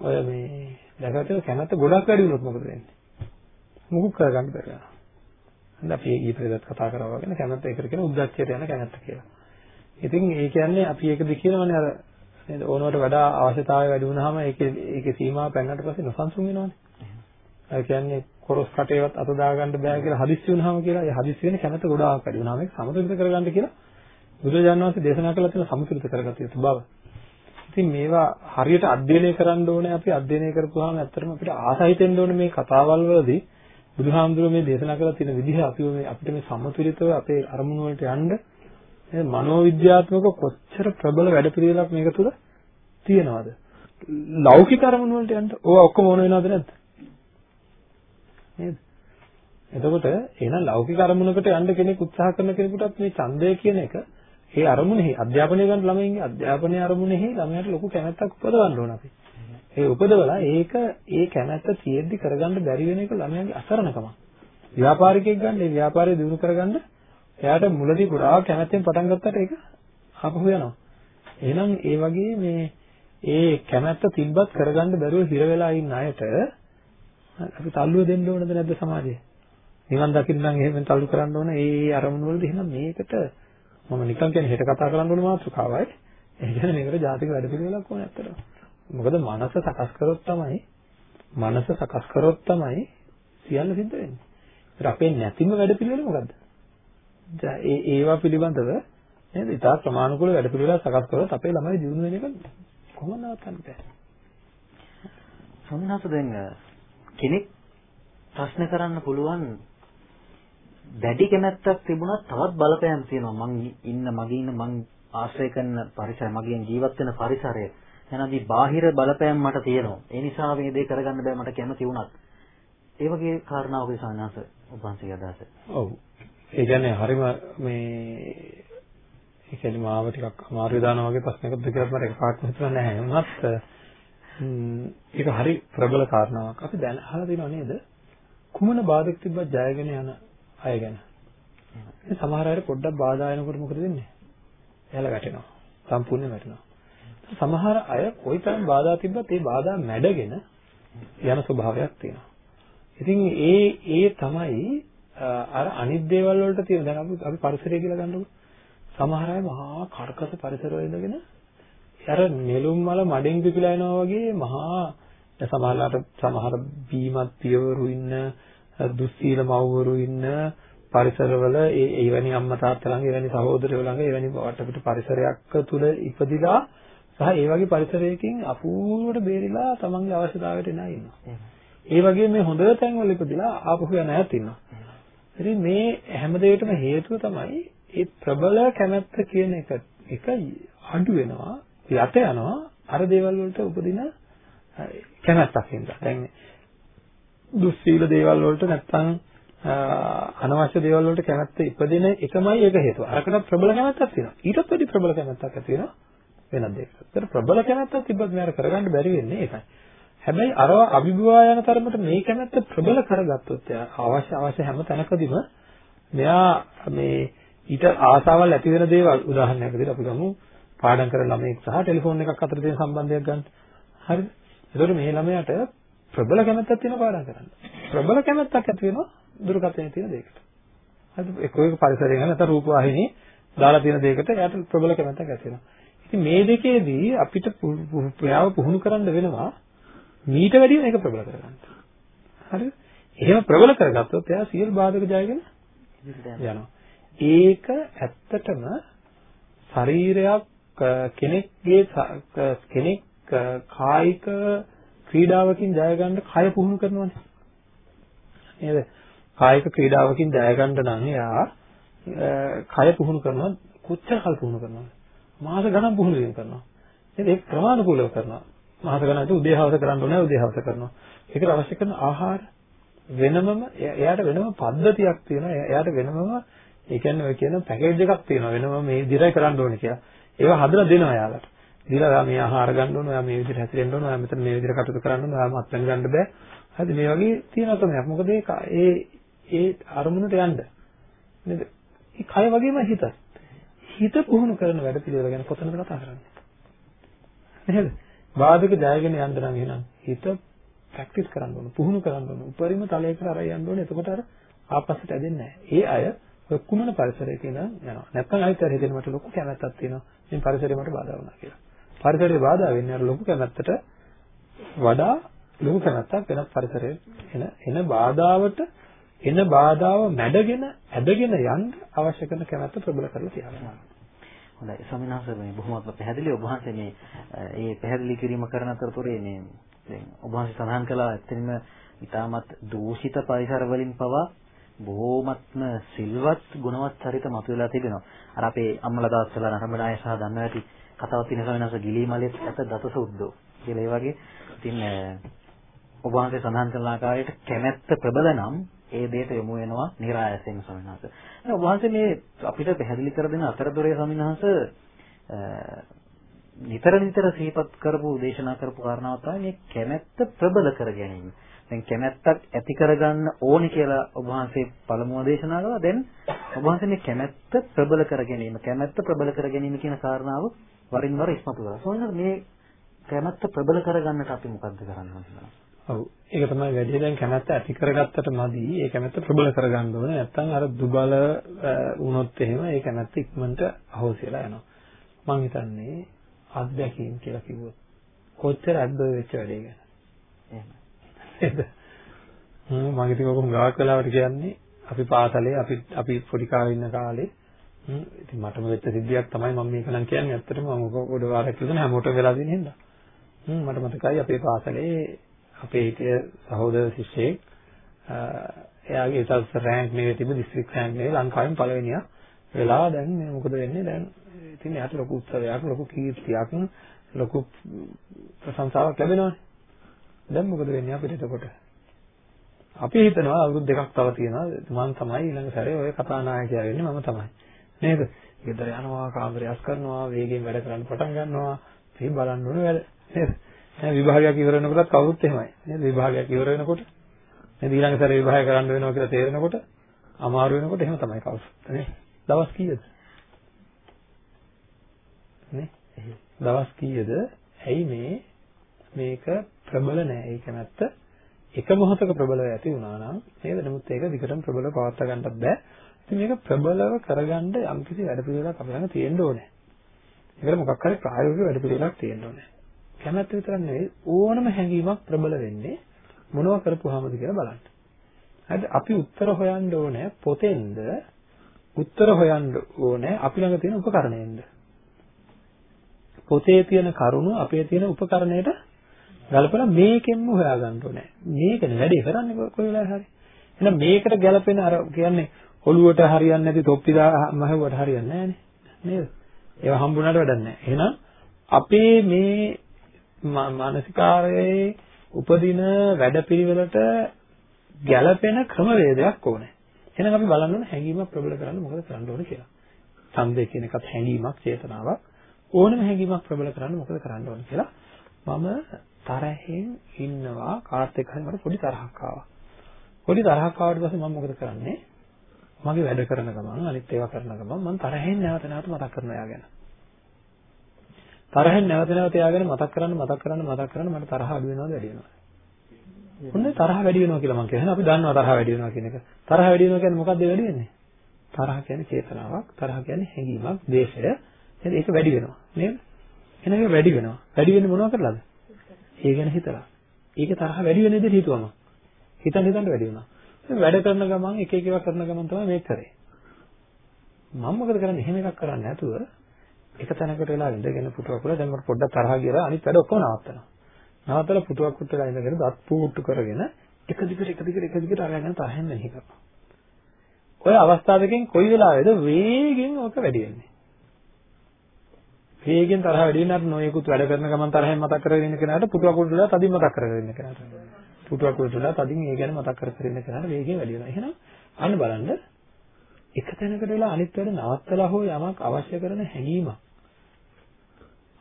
ඔය මේ දැකලා කැමැත්ත ගොඩක් වැඩි වුණොත් මොකද වෙන්නේ? මුකුත් කරගන්න බැහැ. හරි අපි ඊපෙරේදත් කතා කරා වගේ කැමැත්ත ඒකට කියන උද්දච්චයට යන කැමැත්ත කියලා. ඉතින් ඒ කියන්නේ අපි ඒකද කියනවනේ අර නේද ඕනවට වඩා අවශ්‍යතාවය වැඩි වුණාම ඒකේ ඒකේ සීමාව පැනනට පස්සේ නොසන්සුන් වෙනවනේ. ඒ කියන්නේ කොරස් කටේවත් අත දාගන්න බෑ කියලා හදිස්සි වුණාම කියලා ඒ හදිස්සි වෙන කැමැත්ත ගොඩාක් වැඩි වුණාම ඒක සමතුලිත කරගන්න කියලා බුදුරජාණන් වහන්සේ දේශනා කළා තියෙන සමතුලිත කරගත යුතු බව. ඉතින් මේවා හරියට අධ්‍යයනය කරන්න ඕනේ අපි අධ්‍යයනය කරපුවාම ඇත්තටම අපිට ආසහිතෙන්න ඕනේ මේ කතාවල් වලදී බුදුහාමුදුරුවෝ මේ දේශනා කරලා තියෙන විදිහ අපිව මේ අපිට මේ සමතුලිතව අපේ අරමුණු වලට යන්න මේ මනෝවිද්‍යාත්මක කොච්චර ප්‍රබල වැඩපිළිවෙලක් මේක තුල තියෙනවද? ලෞකික අරමුණු වලට යන්න ඕවා ඔක්කොම ඕන වෙනවද නැද්ද? නේද? එතකොට එහෙනම් ලෞකික අරමුණකට යන්න කෙනෙක් උත්සාහ කරන කෙනෙකුටත් මේ ඡන්දය කියන එක ඒ අරමුණෙහි අධ්‍යාපනය ගන්න ළමයින්ගේ අධ්‍යාපනය අරමුණෙහි ළමයාට ලොකු කැමැත්තක් උපදවන්න ඕන අපි. ඒ උපදවලා ඒක ඒ කැමැත්ත තියෙද්දි කරගන්න බැරි වෙන එක ළමයාගේ අසරණකම. ව්‍යාපාරිකයෙක් ගන්න ඒ ව්‍යාපාරය දිනු කරගන්න එයාට මුලදී ගොඩාක් කැමැත්තෙන් පටන් ගත්තට ඒක ආපහු යනවා. එහෙනම් ඒ වගේ මේ ඒ කැමැත්ත තිබ්බත් කරගන්න බැරුව හිර වෙලා ඉන්න අයට අපි තල්ලුව දෙන්න ඕනද නැද්ද සමාජයේ? නිවන් දකින්න නම් එහෙම තල්ලු කරන්න ඕන. ඒ අරමුණු වලදී එහෙනම් මේකට මම නිකන් කියන්නේ හෙට කතා කරන්න ඕන මාතෘකාවයි. ඒ කියන්නේ මේකට ජාතික වැඩ පිළිවෙලක් ඕන ඇත්තට. මොකද මනස සකස් කරොත් තමයි මනස සකස් කරොත් තමයි සියල්ල සිද්ධ වෙන්නේ. ඒත් අපේ නැතිම වැඩ පිළිවෙල මොකද්ද? ඒ ඒවා පිළිබඳව නේද? ඉතා ප්‍රමාණිකුල වැඩ පිළිවෙලක් සකස් කරොත් අපේ ළමයි දියුණු වෙන එක කොහොමද නවත්තන්න බැහැ. සම්හස දැන් කෙනෙක් ප්‍රශ්න කරන්න පුළුවන් දැඩි කැමැත්තක් තිබුණත් තවත් බලපෑම් තියෙනවා මං ඉන්න මගේ ඉන්න මං ආශ්‍රය කරන පරිසරය මගේ ජීවත් වෙන පරිසරය එනදී බාහිර බලපෑම් මට තියෙනවා ඒ නිසා මේ දේ කරගන්න බෑ මට කැමති වුණත් ඒ වගේ කාරණාවක සානාස ඔබන්සේගේ අදහස ඔව් ඒ කියන්නේ හරිම මේ ඒ කියන්නේ මාව ටිකක් අමාරු දානවා වගේ ප්‍රශ්නයක්ද කියලා මට එකපාරට හිතෙන්නේ නැහැ වුණත් ඒක හරි ප්‍රබල කාරණාවක් අපි දැන් අහලා තියෙනව නේද කුමන බාධක තිබ්බත් ජයගෙන යන අය ගැන. සමහර අය පොඩ්ඩක් බාධා එනකොට මොකද වෙන්නේ? එයාලා වැටෙනවා. සම්පූර්ණයෙන් වැටෙනවා. සමහර අය කොයිතරම් බාධා තිබ්බත් ඒ බාධා මැඩගෙන යන ස්වභාවයක් තියෙනවා. ඉතින් ඒ ඒ තමයි අර අනිත් දේවල් වලට තියෙන දැන් අපි අපි පරිසරය කියලා ගන්නකො සමහර අය මහා කර්කස පරිසරවල ඉඳගෙන අර නෙළුම් මල මඩෙන් පිපිලා එනවා වගේ මහා සමහරලාට සමහර බීමත් පියවරු ඉන්න දුස්සීල මව්වරු ඉන්න පරිසරවල ඒ එවැනි අම්මා තාත්තා ළඟ එවැනි සහෝදරයෝ ළඟ එවැනි වටපිට පරිසරයක් තුල ඉපදිලා සහ ඒ වගේ පරිසරයකින් අපූර්වට බේරිලා තමන්ගේ අවශ්‍යතාවයට එන අය ඉන්නවා. ඒ වගේ මේ හොඳ තැන්වල ඉපදිලා ආපහු යන අයත් ඉන්නවා. ඉතින් මේ හැම දෙයකටම හේතුව තමයි ඒ ප්‍රබල කැමැත්ත කියන එක එක අඩු වෙනවා යට යනවා අර දේවල් වලට උපදින කැමැත්තක් හින්දා. දැන් දුස්සීල දේවල් වලට නැත්තම් අනවශ්‍ය දේවල් වලට කැමැත්ත ඉපදෙන එකමයි ඒක හේතුව. අරකට ප්‍රබල කැමැත්තක් තියෙනවා. ඊටත් වැඩි ප්‍රබල කැමැත්තක් ඇති වෙනවා වෙනත් දෙයකට. ඒතර ප්‍රබල කැමැත්තක් තිබ්බත් මෙයාට කරගන්න බැරි වෙන්නේ ඒකයි. හැබැයි අරව අභිභවා යන තරමට මේ කැමැත්ත ප්‍රබල කරගත්තොත් අවශ්‍ය අවශ්‍ය හැම තැනකදීම මෙයා මේ ඊට ආසාවල් ඇති වෙන දේවල් උදාහරණයක් විදිහට අපි ගමු පාඩම් කරන ළමයෙක් සහ ටෙලිෆෝන් එකක් අතර තියෙන සම්බන්ධයක් ගන්න. හරිද? ඒතකොට මේ ළමයාට ප්‍රබල කැමැත්තක් තියෙන පාඩම් කරන්න. ප්‍රබල කැමැත්තක් ඇති වෙනවා දුරකථනයේ තියෙන දෙයකට. හරිද? එක්ක එක පරිසරයෙන් නැත්නම් රූප වාහිනී දාලා තියෙන දෙයකට එයාට ප්‍රබල කැමැත්තක් ඇති වෙනවා. ඉතින් මේ දෙකේදී අපිට ප්‍රයාව පුහුණු කරන්න වෙනවා මීට වැඩිය මේක ප්‍රබල කරගන්න. හරිද? එහෙම ප්‍රබල කරගත්තොත් එයා සියලු බාධක ජයගෙන යනවා. ඒක ඇත්තටම ශරීරයක් කෙනෙක්ගේ කෙනෙක් කායික ක්‍රීඩාවකින් ජය ගන්න කය පුහුණු කරනවානේ. නේද? කායික ක්‍රීඩාවකින් ජය ගන්න නම් එයා කය පුහුණු කරනවා කොච්චර කල් පුහුණු කරනවද? මාස ගණන් පුහුණු වීම කරනවා. නේද? ඒක ක්‍රමානුකූලව කරනවා. මාස ගණන් උදේ හවස කරන්න ඕනේ උදේ හවස කරනවා. ඒකට අවශ්‍ය කරන ආහාර වෙනමම එයාට වෙනම පද්ධතියක් තියෙනවා. එයාට වෙනමම ඒ කියන්නේ ඔය කියන පැකේජ් එකක් තියෙනවා. වෙනම මේ විදිහට කරන්න ඕනේ කියලා. ඒවා හදලා දෙනවා එයාලට. දීලා මේ ආහාර ගන්න ඕන, ඔයා මේ විදිහට හැසිරෙන්න ඕන, ඔයා මෙතන මේ විදිහට කටයුතු කරන්න ඕන, ඔයාම අත්ලෙන් ගන්න බෑ. හරිද? මේ වගේ තියෙන ක්‍රමයක්. මොකද ඒ ඒ ඒ අරමුණට යන්න. නේද? ඒ කය වගේම හිතත්. හිත පුහුණු කරන වැඩ පිළිවෙල ගැන කොතනද කතා කරන්නේ? නේද? බාධක ජයගෙන යන්න නම් එහෙනම් හිත ප්‍රැක්ටිස් කරන්න ඕන, පුහුණු කරන්න ඕන. උපරිම තලයකට අරයි යන්න ඕනේ. එතකොට අර ආපස්සට ඇදෙන්නේ නැහැ. ඒ අය ඔක්කොම පරිසරයක ඉඳන් යනවා. නැත්නම් අයිතර හිතෙන මට ලොකු කැමැත්තක් තියෙනවා. මේ පරිසරය මට බාධා වුණා කියලා. පරිසරේ බාධා වෙන්නේ අර ලොකු කැමැත්තට වඩා ලොකු කැමැත්තක් වෙනත් පරිසරයේ එන එන බාධාවට එන බාධාව මැඩගෙන ඇදගෙන යන්න අවශ්‍ය කරන කැමැත්ත ප්‍රබල කරලා තියාගන්න. හොඳයි ස්වාමීන් වහන්සේ මේ බොහොමත්ම පැහැදිලි ඔබ වහන්සේ මේ ඒ පැහැදිලි කිරීම කරන අතරතුරේ මේ දැන් ඔබ වහන්සේ සඳහන් කළා ඇත්තටම ඊටමත් දූෂිත පරිසර වලින් පවා බොහොමත්ම සිල්වත් ගුණවත් චරිත මතුවලා තිබෙනවා. අර අපේ අම්මලා දාස්වලා නරඹන අය සහ දන්නවා ඇති කතාවක් තියෙන සමනස ගිලී මලෙත් ඇත දත සුද්දෝ කියලා ඒ වගේ. ඉතින් ඔබ වහන්සේ සඳහන් කළ ආකාරයට කැමැත්ත ප්‍රබල නම් ඒ දෙයට යොමු වෙනවා નિરાයසයෙන් සමිනහස. ඔබ වහන්සේ මේ අපිට පැහැදිලි කර දෙන අතරදොරේ සමිනහස නිතර නිතර සිහිපත් කරපු දේශනා කරපු කාරණාව තමයි මේ කැමැත්ත ප්‍රබල කර ගැනීම. දැන් කැමැත්තක් ඇති කරගන්න ඕනේ කියලා ඔබ වහන්සේ පළමුව දේශනා කළා. දැන් ඔබ වහන්සේ මේ කැමැත්ත ප්‍රබල කර ගැනීම, කැමැත්ත ප්‍රබල කර ගැනීම කියන කාරණාව වරින් වර ඉස්මතු කරලා. සෝනන මේ කැමැත්ත ප්‍රබල කරගන්නට අපි මොකද්ද කරන්න ඕනේ? ඔව්. ඒක තමයි වැඩි දැන් කැමැත්ත ඇති කරගත්තට මදි. ඒ කැමැත්ත ප්‍රබල කරගන්න ඕනේ. නැත්තම් අර දුබල වුණොත් එහෙම ඒ කැමැත්ත ඉක්මනට අහෝසියලා යනවා. මම හිතන්නේ අත්දැකීම් කියලා කිව්වොත් කොච්චර අද්ද වෙච්ච වැඩේ ගැන. එහෙම. නේද? මම ඉතින් ඔක හුඟක් වෙලාවට කියන්නේ අපි පාසලේ අපි අපි පොඩි කාලේ ඉන්න කාලේ ඉතින් මටම වෙච්ච සිද්ධියක් තමයි මම මේක නම් කියන්නේ ඇත්තටම මම ඔක පොඩ වාරයක් කියන හැමෝටම වෙලා තියෙන හින්දා. හ්ම් මට මතකයි අපේ පාසලේ අපේ හිටිය සහෝදර ශිෂ්‍යෙක් එයාගේ ඉතස් රෑන්ක් නෙවෙයි තිබ්බ දිස්ත්‍රික් රෑන්ක් නෙවෙයි ලංකාවෙන් පළවෙනියා. වෙලා දැන් මේ මොකද වෙන්නේ? දැන් ඉතින් එයාට ලොකු උත්සවයක් ලොකු කීර්තියක් ලොකු ප්‍රශංසාවක් ලැබෙනවානේ. දැන් මොකද වෙන්නේ අපිට එතකොට? අපි හිතනවා අවුරුදු දෙකක් තව තියෙනවා. මම තමයි ඊළඟ සැරේ ඔය කතානායකයා වෙන්නේ මම තමයි. නේද? ගෙදර යනවා කාමරය අස් කරනවා වේගෙන් වැඩ කරන්න පටන් ගන්නවා. මේ බලන්න ඕනේ වැඩ. නේද? දැන් විභාගයක් ඉවර වෙනකොටත් කවුරුත් එහෙමයි. නේද? විභාගයක් ඉවර වෙනකොට නේද? ඊළඟ සැරේ විභාගය කරන්න වෙනවා කියලා තේරෙනකොට අමාරු වෙනකොට එහෙම තමයි කවුරුත්. නේ? දවස් කීයද? නේ? දවස් කීයද? ඇයි මේ මේක ප්‍රබල නෑ. ඒක නැත්ත එක මොහොතක ප්‍රබලව ඇති වුණා නම් නේද? නමුත් ඒක විකටම ප්‍රබලව පවත්වා ගන්නත් බෑ. ඉතින් මේක ප්‍රබලව කරගන්න යම්කිසි වැඩ පිළිවෙලක් අපේ ළඟ තියෙන්න ඕනේ. ඒකට මොකක් හරි ප්‍රායෝගික වැඩ පිළිවෙලක් තියෙන්න ඕනේ. කැමැත්ත විතරක් නෙවෙයි ඕනම හැඟීමක් ප්‍රබල වෙන්නේ මොනව කරපුවාමද කියලා බලන්න. හරිද? අපි උත්තර හොයන්න ඕනේ පොතෙන්ද උත්තර හොයන්න ඕනේ අපි ළඟ තියෙන උපකරණයෙන්ද. පොතේ තියෙන කරුණු අපේ තියෙන උපකරණයට ගලපලා මේකෙන්ම හොයාගන්න ඕනේ. මේකනේ වැඩේ කරන්නේ කොයි වෙලාවෙ හරි. එහෙනම් මේකට ගැලපෙන අර කියන්නේ ඔළුවට හරියන්නේ නැති තොප්පි මහුවට හරියන්නේ නැහැ නේද? ඒවා හම්බුනාට වැඩක් නැහැ. එහෙනම් අපේ මේ මානසිකාරයේ උපදින වැඩපිළිවෙලට ගැළපෙන ක්‍රමවේදයක් ඕනේ. එහෙනම් අපි බලන්න ඕනේ හැඟීමක් ප්‍රබල කරන්න මොකද කරන්න ඕනේ කියලා. ඡන්දය කියන එකත් හැඟීමක්, චේතනාවක්. ඕනම හැඟීමක් ප්‍රබල කරන්න මොකද කරන්න ඕනේ කියලා මම තරහෙන් ඉන්නවා කාත් එක්ක හරි මට පොඩි තරහක් ආවා. පොඩි තරහක් ආවට පස්සේ මම මොකද කරන්නේ? මගේ වැඩ කරන ගමන් අනිත් ඒවා කරන ගමන් මම තරහෙන් නැවත නැවත මතක් කරනවා යා ගැන. තරහෙන් නැවත නැවත එයාගෙන මතක් කරන්න මතක් කරන්න මතක් කරන්න මට තරහ අඩු වෙනවද වැඩි වෙනවද? ඔන්න තරහ වැඩි වෙනවා කියලා මම කියන්නේ. අපි දන්නවා තරහ වැඩි වෙනවා කියන එක. තරහ වැඩි වෙනවා කියන්නේ මොකක්ද වැඩි වෙන්නේ? තරහ කියන්නේ චේතනාවක්, තරහ කියන්නේ හැඟීමක්, ද්වේෂය. එහෙනම් ඒක වැඩි වෙනවා. නේද? එහෙනම් ඒක වැඩි වෙනවා. වැඩි වෙන්නේ මොනව කරලාද? ඒ ගැන හිතලා. ඒක තරහ වැඩි වෙන විදිහට හිතුවම. හිතන් හිතන් වැඩි වෙනවා. වැඩ කරන ගමන් එක එක ඒවා කරන ගමන් තමයි මේක කරේ. මම මොකද කරන්නේ? එහෙම එකක් කරන්නේ නැතුව එක තැනකට වෙලා ඉඳගෙන පුටුවක් වල දැන් මට පොඩ්ඩක් තරහා ගියලා අනිත් වැඩ ඔක්කොම නවත්තනවා. නවත්තලා පුටුවක් උඩ වෙලා ඉඳගෙන දත් පුට්ටු කරගෙන එක දිගට එක දිගට එක දිගට අරගෙන තරහෙන් මෙහි කරනවා. ඔය අවස්ථාවකින් කොයි වෙලාවෙද වේගෙන් ඔක වැඩි වෙන්නේ. වේගෙන් තරහ වැඩි වෙනාට නොයෙකුත් වැඩ කරන ගමන් තරහෙන් මතක් කරගෙන ඉන්න කෙනාට පුටුවක් උඩ වෙලා තදින් මතක් කරගෙන ඉන්න කෙනාට. පුටුවක් උඩ වෙලා තදින් ඒ ගැන මතක් කර කර ඉන්න කෙනාට වේගෙන් වැඩි වෙනවා. එහෙනම් අන්න බලන්න එක තැනකට වෙලා අනිත් වැඩ නවත්තලා හෝ යමක් අවශ්‍ය කරන හැඟීමක්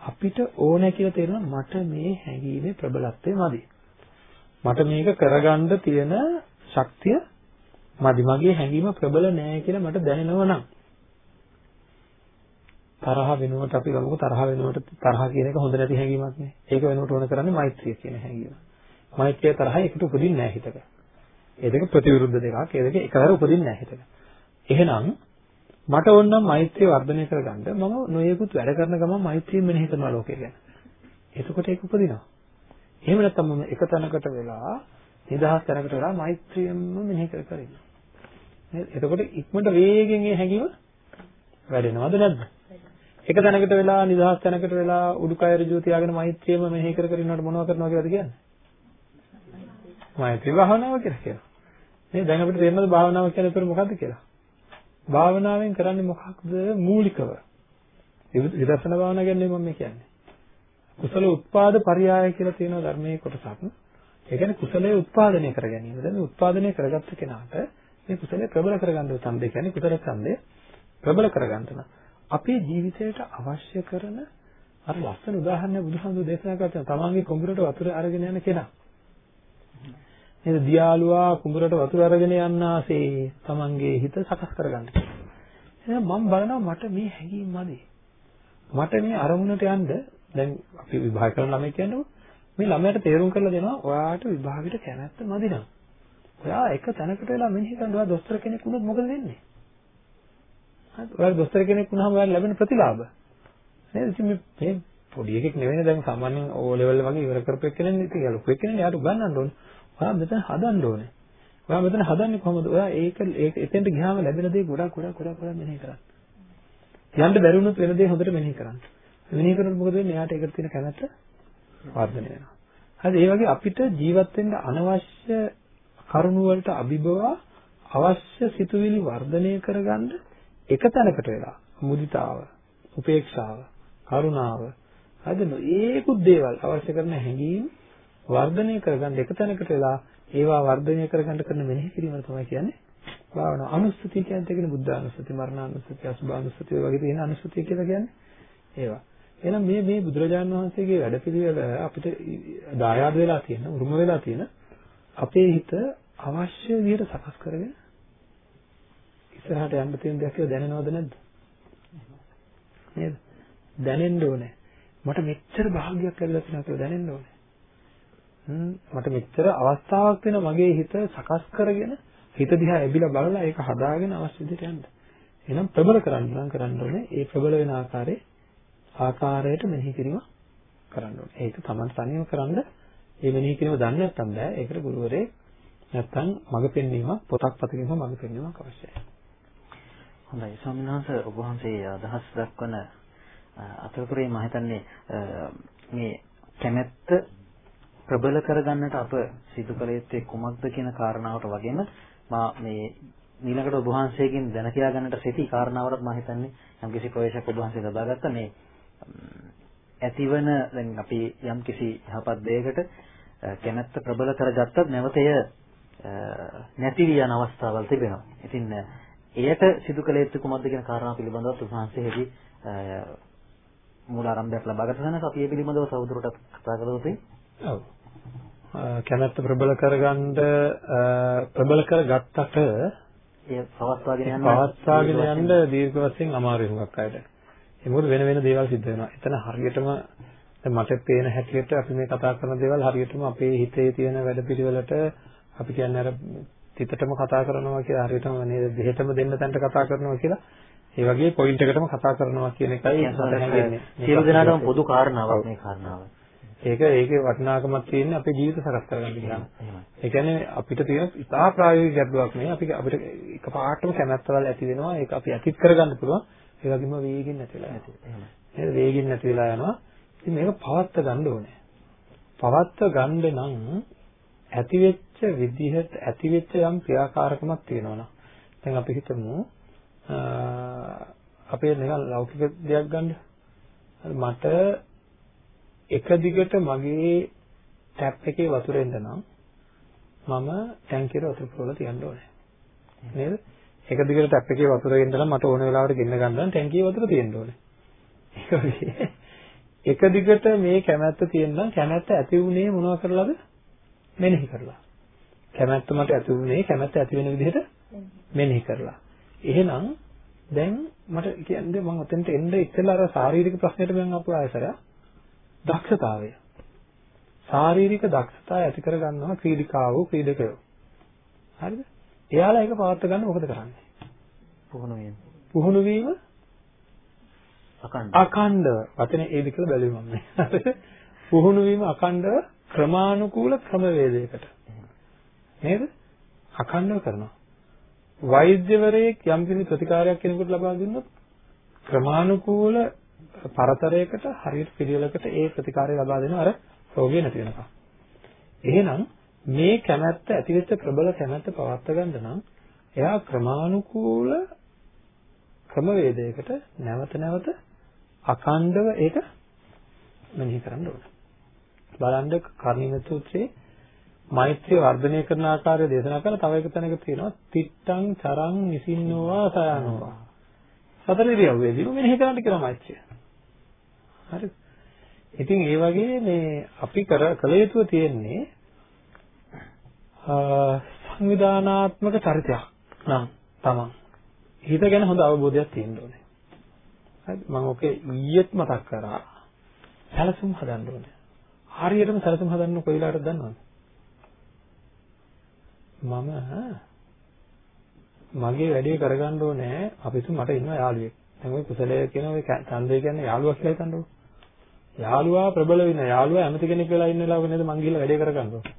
අපිට ඕනේ කියලා තේරෙනවා මට මේ හැඟීමේ ප්‍රබලත්වය මදි. මට මේක කරගන්න තියෙන ශක්තිය මදි. මගේ හැඟීම ප්‍රබල නෑ කියලා මට දැනෙනවා නම් තරහ වෙනුවට අපි ගමුකෝ තරහ වෙනුවට තරහ කියන එක හොඳ නැති හැඟීමක් නේ. ඒක වෙනුවට ඕන කරන්නේ මෛත්‍රිය කියන හැඟීම. මෛත්‍රිය තරහයි එකට උපදින්නේ නැහැ හිතක. ඒ දෙක ප්‍රතිවිරුද්ධ දෙකක්. ඒ දෙක එකවර උපදින්නේ නැහැ හිතක. එහෙනම් මට ඕනනම් මෛත්‍රිය වර්ධනය කරගන්න මම නොයෙකුත් වැඩ කරන ගමන් මෛත්‍රිය මෙනෙහි කරනවා ලෝකේ ගැන. එතකොට ඒක උපදිනවා. එහෙම නැත්නම් මම එක තැනකට වෙලා නිදහස් තැනකට වෙලා මෛත්‍රියම මෙනෙහි කර කර ඉන්නවා. නේද? එතකොට ඉක්මනට වේගෙන් ඒ හැඟීම වැඩෙනවද නැද්ද? එක තැනකට වෙලා නිදහස් තැනකට වෙලා උඩුකය ඍජුව තියාගෙන මෛත්‍රියම මෙනෙහි කර කර ඉන්නකොට මොනව කරනවා කියලාද කියන්නේ? මෛත්‍රී භාවනාව කියලා කියනවා. නේද? දැන් අපිට තේරෙනවද භාවනාව කියන්නේ ඒතර මොකද්ද කියලා? භාවනාවෙන් කරන්නේ මොකක්ද මූලිකව? විදර්ශනා භාවනාව ගැන මම මේ කියන්නේ. කුසල උත්පාද පරියාය කියලා තියෙන ධර්මයේ කොටසක්. ඒ කියන්නේ කුසලයේ උත්පාදනය කර ගැනීම. දැන් මේ උත්පාදනය කරගත්ත කෙනාට මේ කුසලයේ ප්‍රබල කරගන්න උත්සන්දේ කියන්නේ කුසල ඡන්දය ප්‍රබල කරගන්න. අපේ ජීවිතයට අවශ්‍ය කරන අර ලස්සන උදාහරණයක් බුදුහාමුදුරු දේශනා කරලා තමන්ගේ කුඹුරට වතුර අරගෙන යන කෙනා. නේද දියාලුවා කුඹරට වතුර අරගෙන යන්නාසේ තමන්ගේ හිත සකස් කරගන්න. එහෙනම් මම බලනවා මට මේ හැඟීම් මදි. මට මේ අරමුණට යන්න දැන් අපි විභාග කරන ළමයි කියන්නේ මේ ළමයාට තේරුම් කරලා දෙනවා ඔයාට විභාගෙට කැමැත්ත මදි නම්. ඔයා එක තැනකට වෙලා මෙනෙහි කරනවා ඔයා දොස්තර කෙනෙක් වුණොත් මොකද වෙන්නේ? හරි ඔයා දොස්තර කෙනෙක් වුණාම ඔයාලට ලැබෙන ප්‍රතිලාභ. නේද? ඉතින් මේ පොඩි එකෙක් නෙවෙයි දැන් සාමාන්‍යයෙන් ඕ ලෙවල් වගේ ඉවර කරපු එක්කෙනෙක් ඉතින් ලොකු එක්කෙනෙක් යාට උගන්වන්න ඕනේ. ඔයා මෙතන හදන්න ඕනේ. ඔයා මෙතන හදන්නේ කොහොමද? ඔයා ඒක ඒක එතෙන්ට ගියාම ලැබෙන දේ ගොඩක් ගොඩක් ගොඩක් ගොඩක් මෙනෙහි කරන්න. යන්න බැරි වුණොත් වෙන දේ හොඳට මෙනෙහි කරන්න. මෙනෙහි කරනකොට මොකද වෙන්නේ? එයාට ඒකට තියෙන කැමැත්ත වර්ධනය වෙනවා. හරි ඒ වගේ අපිට ජීවත් වෙන්න අනවශ්‍ය කරුණු වලට අභිබවා අවශ්‍ය සිතුවිලි වර්ධනය කරගන්න එක තැනකට වෙලා මුදිතාව, උපේක්ෂාව, කරුණාව, හරිද? ඒකුත් දේවල් අවශ්‍ය කරන හැඟීම් වර්ධනය කරගන්න එක තැනකට වෙලා ඒවා වර්ධනය කරගන්න කරන මෙනෙහි කිරීම තමයි කියන්නේ භාවනාව. අනුස්සතිය කියන්නේ බුද්ධානුස්සති, මරණානුස්සති, අසුභානුස්සති වගේ තියෙන අනුස්සතිය කියලා කියන්නේ ඒවා. එහෙනම් මේ මේ බුදුරජාණන් වහන්සේගේ වැඩපිළිවෙල අපිට දායාද වෙලා තියෙන, උරුම වෙලා තියෙන අපේ හිත අවශ්‍ය විදිහට සකස් කරගෙන ඉස්සරහට යන්න තියෙන දෙයක් කියලා දැනෙනවද නැද්ද? නේද? දැනෙන්න ඕනේ. මට මෙච්චර භාග්යක් ලැබිලා තියෙනවා කියලා දැනෙන්න ඕනේ. හ්ම් මට මෙච්චර අවස්ථාවක් වෙන මගේ හිත සකස් කරගෙන හිත දිහා ඇබිලා බලලා ඒක හදාගෙන අවශ්‍ය විදිහට යන්න. එහෙනම් ප්‍රබල කරන්න නම් කරන්න ඕනේ ඒ ප්‍රබල වෙන ආකාරයේ ආකාරයට මෙනෙහි කිරීම කරන්න ඕනේ. ඒක Taman තනියම කරන්න මේ මෙනෙහි කිරීම දන්නේ නැත්නම් බෑ. ඒකට ගුරුවරේ නැත්නම් මඟ පෙන්වීමක් පොතක් පතකින්ම මඟ පෙන්වීමක් අවශ්‍යයි. හොඳයි ස්වාමීන් වහන්සේ ඔබ වහන්සේ අදහස් දක්වන අතරතුරේ මම හිතන්නේ මේ කැමැත්ත ප්‍රබල කරගන්නට අප සිදු කළ යුත්තේ කුමක්ද කියන කාරණාවට වගේම මා මේ ඊළඟට ඔබ වහන්සේගෙන් දැන කියා ගන්නට සිටි කාරණාවකට මම හිතන්නේ යම්කිසි ප්‍රවේශයක් ඔබ වහන්සේ ලබාගත්ත මේ ඇතිවන දැන් අපි යම්කිසි යහපත් දෙයකට කැමැත්ත ප්‍රබල කරගත්තත් නැවතය නැති විය යන අවස්ථාවල් තිබෙනවා. ඉතින් එයට සිදු කළ යුතු කුමක්ද කියන කාරණාව පිළිබඳව උන්වහන්සේෙහි මූල ආරම්භයක් ලබාගත තැනක අපි මේ පිළිබඳව සවුදුරටත් කතා කළොත් ඔව් කැමැත්ත ප්‍රබල කරගන්න ප්‍රබල කරගත්තට ඒ පවත්වාගෙන යන්න පවත්වාගෙන යන්න දීර්ඝ වශයෙන් අමාරුයි හුඟක් අයට. ඒ මොකද වෙන වෙන දේවල් සිද්ධ වෙනවා. එතන හරියටම දැන් මට පේන හැටියට අපි මේ කතා කරන දේවල් හරියටම අපේ හිතේ තියෙන වැඩ පිළිවෙලට අපි කියන්නේ අර තිතටම කතා කරනවා කියලා හරියටම නේද දෙහෙතම දෙන්න තැනට කතා කරනවා කියලා ඒ වගේ පොයින්ට් එකටම කතා කරනවා කියන එකයි. සියලු දෙනාටම පොදු කාරණාවක් මේ කාරණාව. ඒක ඒකේ වටිනාකමක් තියෙන්නේ අපේ ජීවිත සකස් කරගන්න කියලා. ඒ කියන්නේ අපිට තියෙන ඉතා ප්‍රායෝගික ගැටලුවක් නේ. අපි අපිට එකපාරටම කැමැත්තවල් ඇති වෙනවා. ඒක අපි ඇතිත් කරගන්න පුළුවන්. ඒ වගේම වේගින් නැති වෙලා යනවා. නේද? වේගින් නැති වෙලා යනවා. ඉතින් මේක පවත්ත ගන්න ඕනේ. පවත්ත ගන්න නම් ඇති වෙච්ච විදිහට ඇති වෙච්ච යම් ක්‍රියාකාරකමක් තියෙනවා දැන් අපි හිතමු අපේ නිකන් ලෞකික දෙයක් ගන්න. මට එක දිගට මගේ ටැප් එකේ වතුර එන්න නම් මම ටැංකියට වතුර පුරවලා තියන්න ඕනේ. නේද? එක දිගට ටැප් එකේ වතුර එන්න නම් මට ඕන වෙලාවට ගෙන්න ගන්න නම් ටැංකියේ වතුර තියෙන්න ඕනේ. එක දිගට මේ කැමැත්ත තියෙන නම් කැමැත්ත ඇති වුණේ මොනව කරලාද? මෙනෙහි කරලා. කැමැත්ත මට ඇති වුණේ කැමැත්ත ඇති වෙන විදිහට මෙනෙහි කරලා. එහෙනම් දැන් මට කියන්නේ මම ඔතෙන්ට එන්න ඉස්සෙල්ලා අර ශාරීරික ප්‍රශ්නෙට මම අපු ආයසරයක් දක්ෂතාවය. ශාරීරික දක්ෂතාවය ඇති කර ගන්නවා ක්‍රීඩිකාවෝ ක්‍රීඩකයෝ. හරිද? එයාලා ඒක පවත් ගන්න මොකද කරන්නේ? පුහුණු වීම. පුහුණු වීම අකණ්ඩ. අකණ්ඩව. වචනේ ඒද කියලා බැලුවේ මම මේ. පුහුණු වීම අකණ්ඩව ක්‍රමානුකූල ක්‍රමවේදයකට. නේද? අකණ්ඩව කරනවා. වෛද්‍යවරයෙක් යම් කිසි ප්‍රතිකාරයක් කෙනෙකුට ලබා දුන්නොත් ක්‍රමානුකූල පරතරයකට හරියට පිළිවෙලකට ඒ ප්‍රතිකාරය ලබා දෙන අර රෝගිය නැති වෙනකම්. එහෙනම් මේ කැමැත්ත ඇතිවෙච්ච ප්‍රබල කැමැත්ත පවත්වා ගන්න නම් එයා ක්‍රමානුකූල ක්‍රමවේදයකට නැවත නැවත අකණ්ඩව ඒක මෙනෙහි කරන්න ඕන. බලන්න කර්ණීය සූත්‍රයේ මෛත්‍රිය වර්ධනය කරන ආකාරය දේශනා කරලා තව එක තැනක තියෙනවා තිත්තං චරං නිසින්නෝවා සයනෝවා. සතර ඉරියව්වේදී මෙනෙහි කරන්න කියලා මෛත්‍රිය. හරිද? ඉතින් ඒ වගේ මේ අපි කර කළ යුතු තියෙන්නේ සංවිධානාත්මක චරිතයක් නම් තමන් හිත ගැන හොඳ අවබෝධයක් තියෙන්න ඕනේ. හරිද? මම ඔකේ ඊයේත් මතක් කරා. සැලසුම් හදන්න ඕනේ. හරියටම සැලසුම් හදන්න කොයි වෙලාවටද දන්නවද? මම මගේ වැඩේ කරගන්න ඕනේ. අපි තුන් මට ඉන්න යාළුවෙක්. දැන් ඔය කුසලය කියන ඔය ඡන්දය කියන්නේ යාළුවා කියලා හිතන්නකෝ. යාළුවා ප්‍රබල වෙන යාළුවා ඇමති කෙනෙක් වෙලා ඉන්න වෙලාවක නේද මං ගිහලා වැඩේ කරගන්න ඕනේ.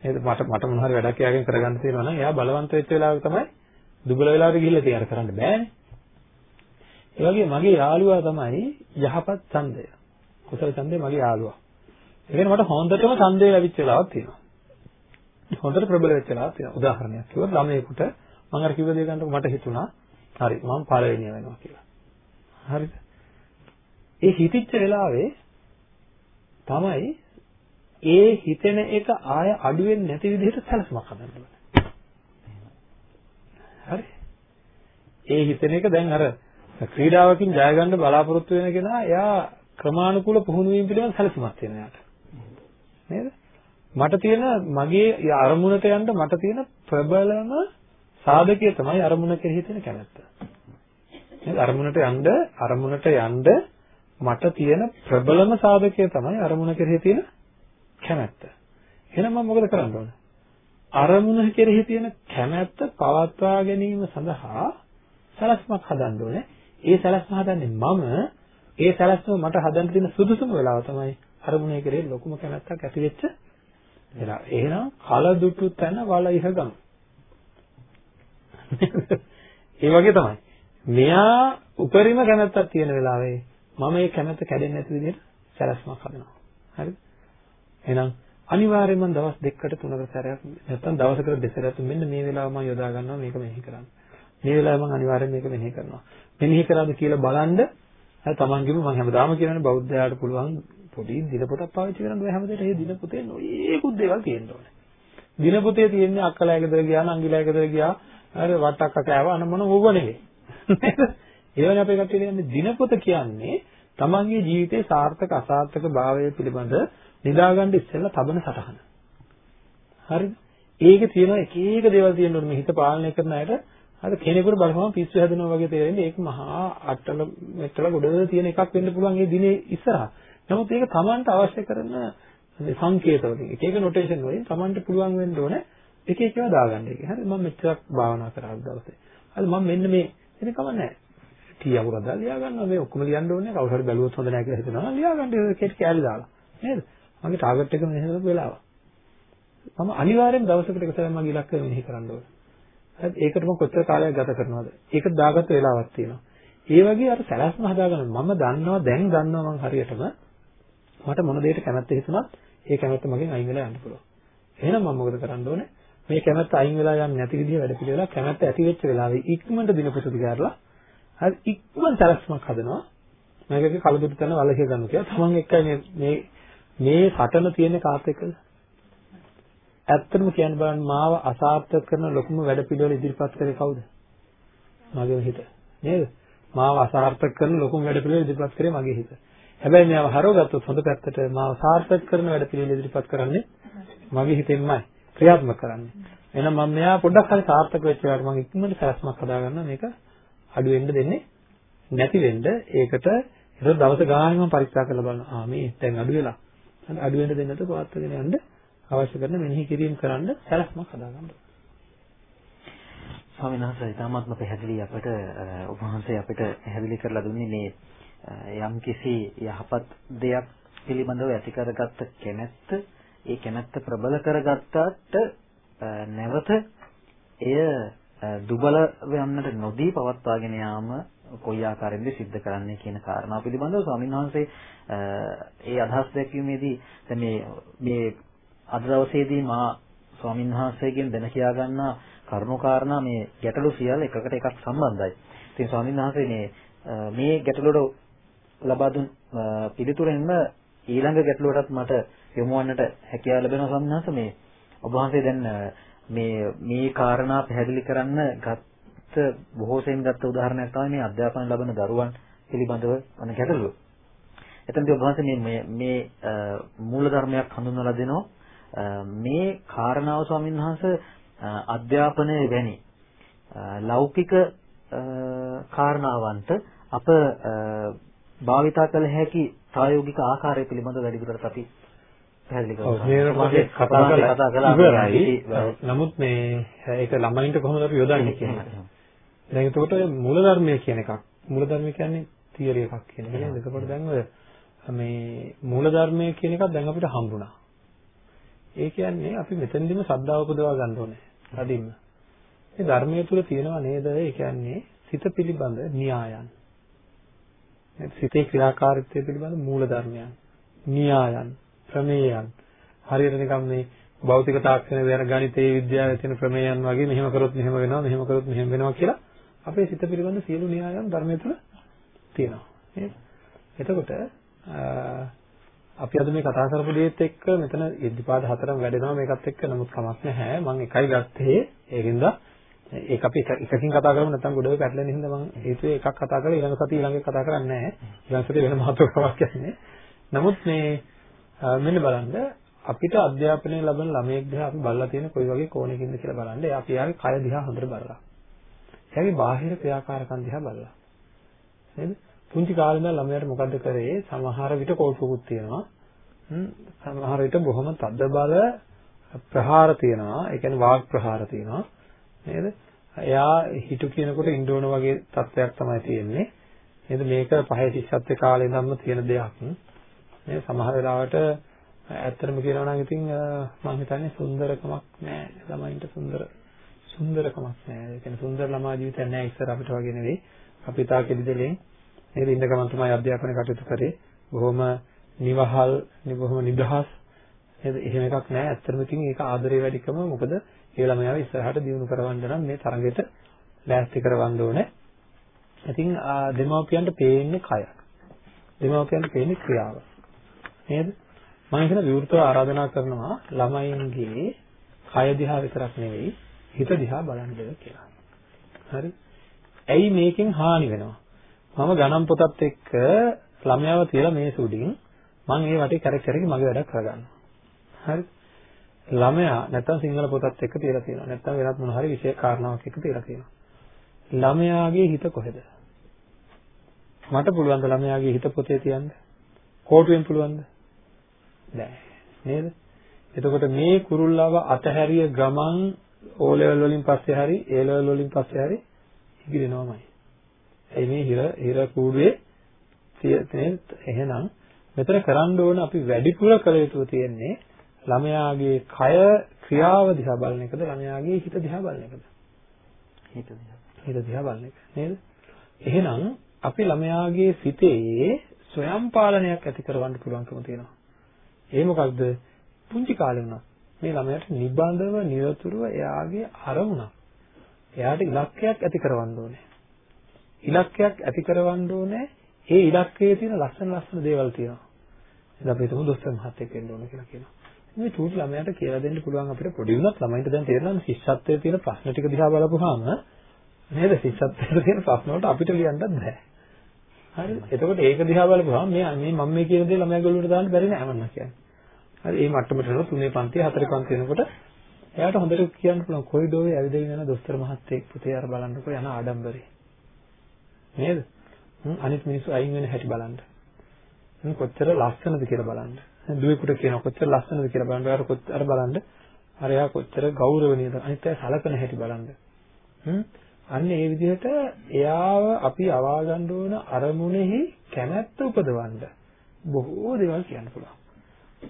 නේද මට මට මොන හරි වැඩක් යාගෙන කරගන්න තියෙනවා නම් එයා බලවන්ත වෙච්ච වෙලාවක තමයි දුබල වෙලාවට ගිහිල්ලා තියාර කරන්න බෑනේ. ඒ වගේ මගේ යාළුවා තමයි යහපත් ඡන්දය. කුසල ඡන්දය මගේ යාළුවා. ඒ කියන්නේ මට හොඳටම ඡන්දය ලැබිච්ච වෙලාවක් තියෙනවා. හොඳට ප්‍රබල වෙච්ච වෙලාවක් තියෙනවා. උදාහරණයක් කිව්වොත් ළමයෙකුට මම අර කිව්ව දේ ගන්නකො මට හිතුණා හරි මම පළවෙනිය වෙනවා කියලා. හරිද? ඒ හිතිච්ච වෙලාවේ තමයි ඒ හිතෙන එක ආය අඩු වෙන්නේ නැති විදිහට සැලසුමක් හදන්න ඕනේ. හරි? ඒ හිතෙන එක දැන් අර ක්‍රීඩාවකින් ජය ගන්න බලාපොරොත්තු වෙන කෙනා එයා ක්‍රමානුකූල පුහුණු වීම පිළිබඳ සැලසුමක් තියෙන යාට. නේද? මට තියෙන මගේ අරමුණට යන්න මට තියෙන ප්‍රබලම සාධකය තමයි අරමුණ කෙරෙහි තියෙන කැමැත්ත. නේද? අරමුණට යන්න අරමුණට යන්න මට තියෙන ප්‍රබලම සාධකය තමයි අරමුණ කෙරෙහි තියෙන කැමැත්ත. එහෙනම් මම මොකද කරන්න ඕන? අරමුණ කෙරෙහි තියෙන කැමැත්ත පවත්වා ගැනීම සඳහා සැලැස්මක් හදන්න ඕනේ. ඒ සැලැස්ම හදන්නේ මම ඒ සැලැස්ම මට හදන්න තියෙන සුදුසුම වෙලාව තමයි අරමුණේ කෙරෙහි ලොකුම කැමැත්තක් ඇති වෙච්ච වෙලාව. එහෙනම් කල දුටු තැන වල ඉහ ගමු. ඒ වගේ තමයි. මෙයා උපරිම කැමැත්තක් තියෙන වෙලාවේ මම මේ කැමැත්ත කැඩෙන්නේ නැති විදිහට සැලැස්මක් හදනවා. හරිද? එහෙනම් අනිවාර්යයෙන්ම දවස් දෙකකට තුනකට සැරයක් නැත්නම් දවසකට දෙසරයක් මෙන්න මේ වෙලාව මම යොදා ගන්නවා මේක මෙහෙ කරන්න. මේ වෙලාවේ මම අනිවාර්යයෙන් මේක මෙහෙ කරනවා. මෙනෙහි කරාද කියලා බලන්න අර තමන්ගේම මම හැමදාම කියනනේ බෞද්ධයාට පුළුවන් පොඩි දිනපොතක් පාවිච්චි කරන්න ඔය හැමදේට ඒ දිනපොතේ නොයේකුත් දේවල් තියෙන්න ඕනේ. දිනපොතේ තියෙන්නේ අක්කලා ගෙදර ගියා නංගිලා ගෙදර ගියා අර වට්ටක්ක කෑව අන මොන ඕව නෙවෙයි. ඒවනේ අපේ කට්ටිය කියන්නේ දිනපොත කියන්නේ තමන්ගේ ජීවිතේ සාර්ථක අසාර්ථක භාවය පිළිබඳ නිදාගන්න ඉස්සෙල්ලා තබන සටහන. හරිද? ඒකේ තියෙන එක එක දේවල් තියෙන්න ඕනේ මේ හිත පාලනය කරන අයට අර කෙනෙකුට බලපුවම පිස්සු හැදෙනවා වගේ තේරෙන්නේ ඒක මහා අට්ටල මෙට්ටල ගොඩ තියෙන එකක් වෙන්න පුළුවන් මේ දිනේ ඉස්සරහා. නමුත් ඒක Tamanට අවශ්‍ය කරන සංකේතවලින් එක එක නොටේෂන් වලින් Tamanට පුළුවන් වෙන්න ඕනේ එක එක ඒවා දාගන්න එක. හරි මම මෙච්චරක් භාවනා කරා දවසේ. හරි මම මෙන්න මේ ඉතින් කමන්නේ කී අවුරුද්දක් ලියා ගන්නවා මේ ඔක්කොම ලියන්න ඕනේ. කවුරු හරි බැලුවොත් හොඳ නැහැ කියලා හිතනවා ලියා ගන්න ඒක කැලි දාලා. නේද? මගේ ටාගට් එක මෙහෙම කරපු වෙලාව. මම අනිවාර්යෙන් දවසකට එක සැරයක් මගේ ඉලක්කය මෙහෙ කරන්න ඕනේ. හරි? ඒකටම කොච්චර කාලයක් ගත කරනවද? ඒක දාගත්ත වෙලාවක් තියෙනවා. ඒ වගේ අර සැලැස්ම හදාගන්න මම දන්නවා දැන් දන්නවා මම හරියටම මට මොන දෙයකට කැමැත්ත හිතුණත් ඒ කැමැත්ත මගෙන් අයින් වෙලා යන්න පුළුවන්. එහෙනම් මම මොකද කරන්න ඕනේ? මේ කැමැත්ත අයින් වෙලා යන්නේ නැති විදිහ වැඩ පිළිවෙලා කැමැත්ත ඇති වෙච්ච වෙලාවේ ඉක්මනට දිනපොත දිගාරලා හරි ඉක්මන් තරස්මක් හදනවා. මේකේ කලදුට තන වලක ගන්න කියලා තමන් එක්කයි මේ මේ මේ සටන තියෙන කාත් එක්කද? ඇත්තටම කියන්න බලන්න මාව අසාර්ථක කරන ලොකුම වැඩ පිළිවෙල ඉදිරිපත් කරේ කවුද? මගේ හිත. නේද? මාව අසාර්ථක කරන ලොකුම වැඩ පිළිවෙල ඉදිරිපත් කරේ මගේ හිත. හැබැයි මේව හරවගත්තොත් හොඳ පැත්තට මාව සාර්ථක කරන වැඩ පිළිවෙල ඉදිරිපත් කරන්නේ මගේ හිතෙන්මයි. ක්‍රියාත්මක කරන්නේ. එහෙනම් මම මෙයා පොඩ්ඩක් හරි සාර්ථක වෙච්ච වෙලාවට මම ඉක්මනට සැලැස්මක් හදාගන්න මේක අඩු වෙන්න දෙන්නේ නැති වෙන්න ඒකට ඒක දවස ගානේ මම පරීක්ෂා කරලා බලනවා. ආ මේ දැන් අඩු වෙලා. අඩු වෙන්න දෙන්නට පවත්වාගෙන යන්න අවශ්‍ය කරන මෙනෙහි කිරීම කරන්න සැලැස්මක් හදාගන්න. ස්වාමීන් වහන්සේ ඉතාමත්ම පැහැදිලි අපට ඔබ වහන්සේ අපිට පැහැදිලි කරලා දුන්නේ මේ යම්කිසි යහපත් දෙයක් පිළිබඳව ඇති කරගත්ත කැමැත්ත ඒ කැමැත්ත ප්‍රබල කරගත්තාට නැවත එය දුබල වෙන්නට නොදී පවත්වාගෙන යාම කොයි ආකාරයෙන්ද සිද්ධ කරන්නේ කියන කාරණා පිළිබඳව ස්වාමීන් වහන්සේ ඒ අදහස් දැක්වීමේදී දැන් මේ මේ අද දවසේදී මා ස්වාමීන් වහන්සේගෙන් දැන කියා ගන්නා කරුණු කාරණා මේ ගැටලු සියල්ල එකකට එකක් සම්බන්ධයි. ඉතින් ස්වාමීන් වහන්සේ මේ මේ ගැටලුවට ලබා දුන් පිළිතුරෙන්ම ඊළඟ ගැටලුවටත් මට යොමු වන්නට හැකියාව ලැබෙනවා සම්මාස මේ ඔබ වහන්සේ දැන් මේ මේ කාරණා පැහැදිලි කරන්න ගත්ත බොහෝ සෙයින් ගත්ත උදාහරණයක් තමයි මේ අධ්‍යාපන ලබන දරුවන් පිළිබඳව වන ගැටලුව. එතනදී ඔබ වහන්සේ මේ මේ මූල ධර්මයක් හඳුන්වලා දෙනවා මේ කාරණාව ස්වාමීන් වහන්සේ අධ්‍යාපනයේ වැනි ලෞකික කාරණාවන්ට අප භාවිතා කළ හැකි ප්‍රායෝගික ආකාරය පිළිබඳව වැඩිදුරටත් අපි පැහැදිලි කතා කළා ඉවරයි. නමුත් මේ ඒක ළමයින්ට කොහොමද අපි යොදන්නේ කියන එක. දැන් එතකොට මූලධර්මය කියන එකක්. මූලධර්මය කියන්නේ තියරි එකක් කියන එක නේද? එතකොට දැන් ඔය මේ මූලධර්මය කියන එකක් දැන් අපිට හම්බුණා. ඒ කියන්නේ අපි මෙතනදිම ශ්‍රද්ධාව උපදවා ගන්න ඕනේ. කඩින්ම. මේ ධර්මයේ තුල තියෙනවා නේද? ඒ කියන්නේ සිත පිළිබඳ න්‍යායන්. සිතේ ක්‍රියාකාරීත්වය පිළිබඳ මූල ධර්මයන්. න්‍යායන්. ප්‍රමේයයන් හරියට නිකන් මේ භෞතික තාක්ෂණ වෙන ගණිතයේ විද්‍යාවේ තියෙන ප්‍රමේයන් වගේ මෙහෙම කරොත් මෙහෙම වෙනවා මෙහෙම කරොත් මෙහෙම වෙනවා කියලා අපේ සිත පිළිබඳ සියලු න්‍යායන් ධර්මයේ තුල තියෙනවා. නේද? එතකොට අපි අද මේ කතා කරපු දේත් එක්ක මෙතන ඉද්ධිපාද හතරම වැඩෙනවා මේකත් එක්ක නමුත් කමක් නැහැ. මම එකයි ගත්තේ. ඒකින්ද ඒක අපි එකකින් කතා කරමු නැත්නම් ගොඩක් පැටලෙන හින්දා මම හේතුවේ එකක් කතා කරලා ඊළඟ සතිය ඊළඟ කතා කරන්නේ නැහැ. ඊළඟ සතිය වෙන මාතෘකාවක් කියන්නේ නමුත් මේ මෙන්න බලන්න. අපිට අධ්‍යාපනය ලබන ළමයෙක් දිහා අපි බලලා තියෙන කොයි වගේ කෝණයකින්ද කියලා බලන්න. අපි යාගේ කය දිහා හොඳට බලලා. එයාගේ බාහිර ක්‍රියාකාරකම් දිහා බලලා. නේද? පුංචි කාලේ ඉඳන් ළමයාට මොකද්ද කරේ? සමහර විට කෝල්පුකුත් තියෙනවා. සමහර විට බොහොම තද බල ප්‍රහාර තියෙනවා. ඒ කියන්නේ වාග් ප්‍රහාර තියෙනවා. නේද? එයා හිතු කියනකොට ඉන්න ඕන වගේ තත්ත්වයක් තමයි තියෙන්නේ. නේද? මේක පහේ ශිෂ්‍යත්වයේ කාලේ ඉඳන්ම තියෙන දෙයක්. නේද සමහර වෙලාවට ඇත්තටම කියනවා නම් ඉතින් මම හිතන්නේ සුන්දරකමක් නෑ ළමයින්ට සුන්දර සුන්දරකමක් නෑ ඒ කියන්නේ සුන්දර ළමා ජීවිතයක් නෑ ඉස්සර අපිට වගේ නෙවෙයි අපි තා කෙලි දෙලෙන් නේද ඉන්න ගමන් තමයි අධ්‍යාපනය කටයුතු කරේ. බොහොම නිවහල්, බොහොම නිදහස් නේද? එහෙම එකක් නැහැ. ඇත්තටම ඉතින් ඒක ආදරේ වැඩිකම මොකද ඒ ළමයාව ඉස්සරහට දියුණු කරවන්න නම් මේ තරඟෙට ලෑස්ති කරවන්න ඕනේ. ඉතින් දෙමාපියන්ට පේන්නේ කයක්. දෙමාපියන්ට පේන්නේ ක්‍රියාව. නේද? මම හිතන විවෘතව ආරාධනා කරනවා ළමයින්ගේ කය දිහා විතරක් නෙවෙයි හිත දිහා බලන්න කියලා. හරි? ඇයි මේකෙන් හානි වෙනවා? මම ගණන් පොතත් එක්ක ළමයාව තියලා මේ සුඩින් මම ඒ වටේ කැරක් කැරකි මගේ වැඩක් කරගන්නවා. හරි? ළමයා නැත්තම් සිංහල පොතත් එක්ක තියලා තියෙනවා. නැත්තම් වෙනත් මොන හරි විශේෂ කාරණාවක් එක්ක තියලා තියෙනවා. ළමයාගේ හිත කොහෙද? මට පුළුවන් ද ළමයාගේ හිත පොතේ තියන්න? කෝටුවෙන් පුළුවන්ද? නෑ. නේද? එතකොට මේ කුරුල්ලව අතහැරිය ගමන් O level වලින් පස්සේ හරි A level වලින් පස්සේ හරි ඉගිරෙනවමයි. ඒ මේ හිර හිර කූඩුවේ තියෙන එහෙනම් මෙතන කරන්න ඕන අපි වැඩිපුර කළ යුතු තියෙන්නේ ළමයාගේ කය ක්‍රියාව දිහා බලන එකද ළමයාගේ හිත දිහා බලන එකද හිත දිහා හිත දිහා බලන එක නේද එහෙනම් අපි ළමයාගේ සිතේ ස්වයං පාලනයක් ඇති කරවන්න පුළුවන්කම තියෙනවා ඒ මොකක්ද පුංචි කාලේ වුණා මේ ළමයාට නිබඳව නිරතුරුව එයාගේ අරමුණක් එයාට ඉලක්කයක් ඇති කරවන්න ඕනේ ඉලක්කයක් ඇති කරවන්න ඕනේ. ඒ ඉලක්කයේ තියෙන ලස්සන ලස්සන දේවල් තියෙනවා. ඉතින් අපි හිතමු දොස්තර මහත්තයෙක් වෙන්න ඕන කියලා කියනවා. මේ චූටි ළමයාට කියලා දෙන්න පුළුවන් අපිට පොඩි වුණත් ළමයින්ට දැන් තේරෙනවා ශිෂ්‍යත්වයේ තියෙන ප්‍රශ්න ටික දිහා බලපුවාම නේද ශිෂ්‍යත්වයේ තියෙන ප්‍රශ්න වලට අපිට ලියන්නත් බෑ. හරි. එතකොට ඒක දිහා බලපුවාම මේ මේ මම මේ කියන දේ ළමයා ගොල්ලන්ට දාන්න බැරි නෑ මම කියන්නේ. හරි. මේ මට්ටමට යනවා තුනේ පන්තිය හතරේ පන්තිය වෙනකොට එයාට හොඳට කියන්න පුළුවන් කොයි දෝවේ ඇවිදගෙන යන දොස්තර මහත්තයෙක් පුතේ අර බලන්නකෝ යන ආඩම්බරේ. නේද? අනිත් මිනිස්සු අයින් වෙන හැටි බලන්න. කොච්චර ලස්සනද කියලා බලන්න. දුවෙකුට කියන කොච්චර ලස්සනද කියලා බලන්න. අර කොච්චර බලන්න. අර එයා කොච්චර ගෞරවනීයද අනිත් අය සලකන හැටි බලන්න. අන්න ඒ විදිහට එයාව අපි අවා ගන්න ඕන අරමුණෙහි කැමැත්ත උපදවන්න බොහෝ දේවල් කියන්න පුළුවන්.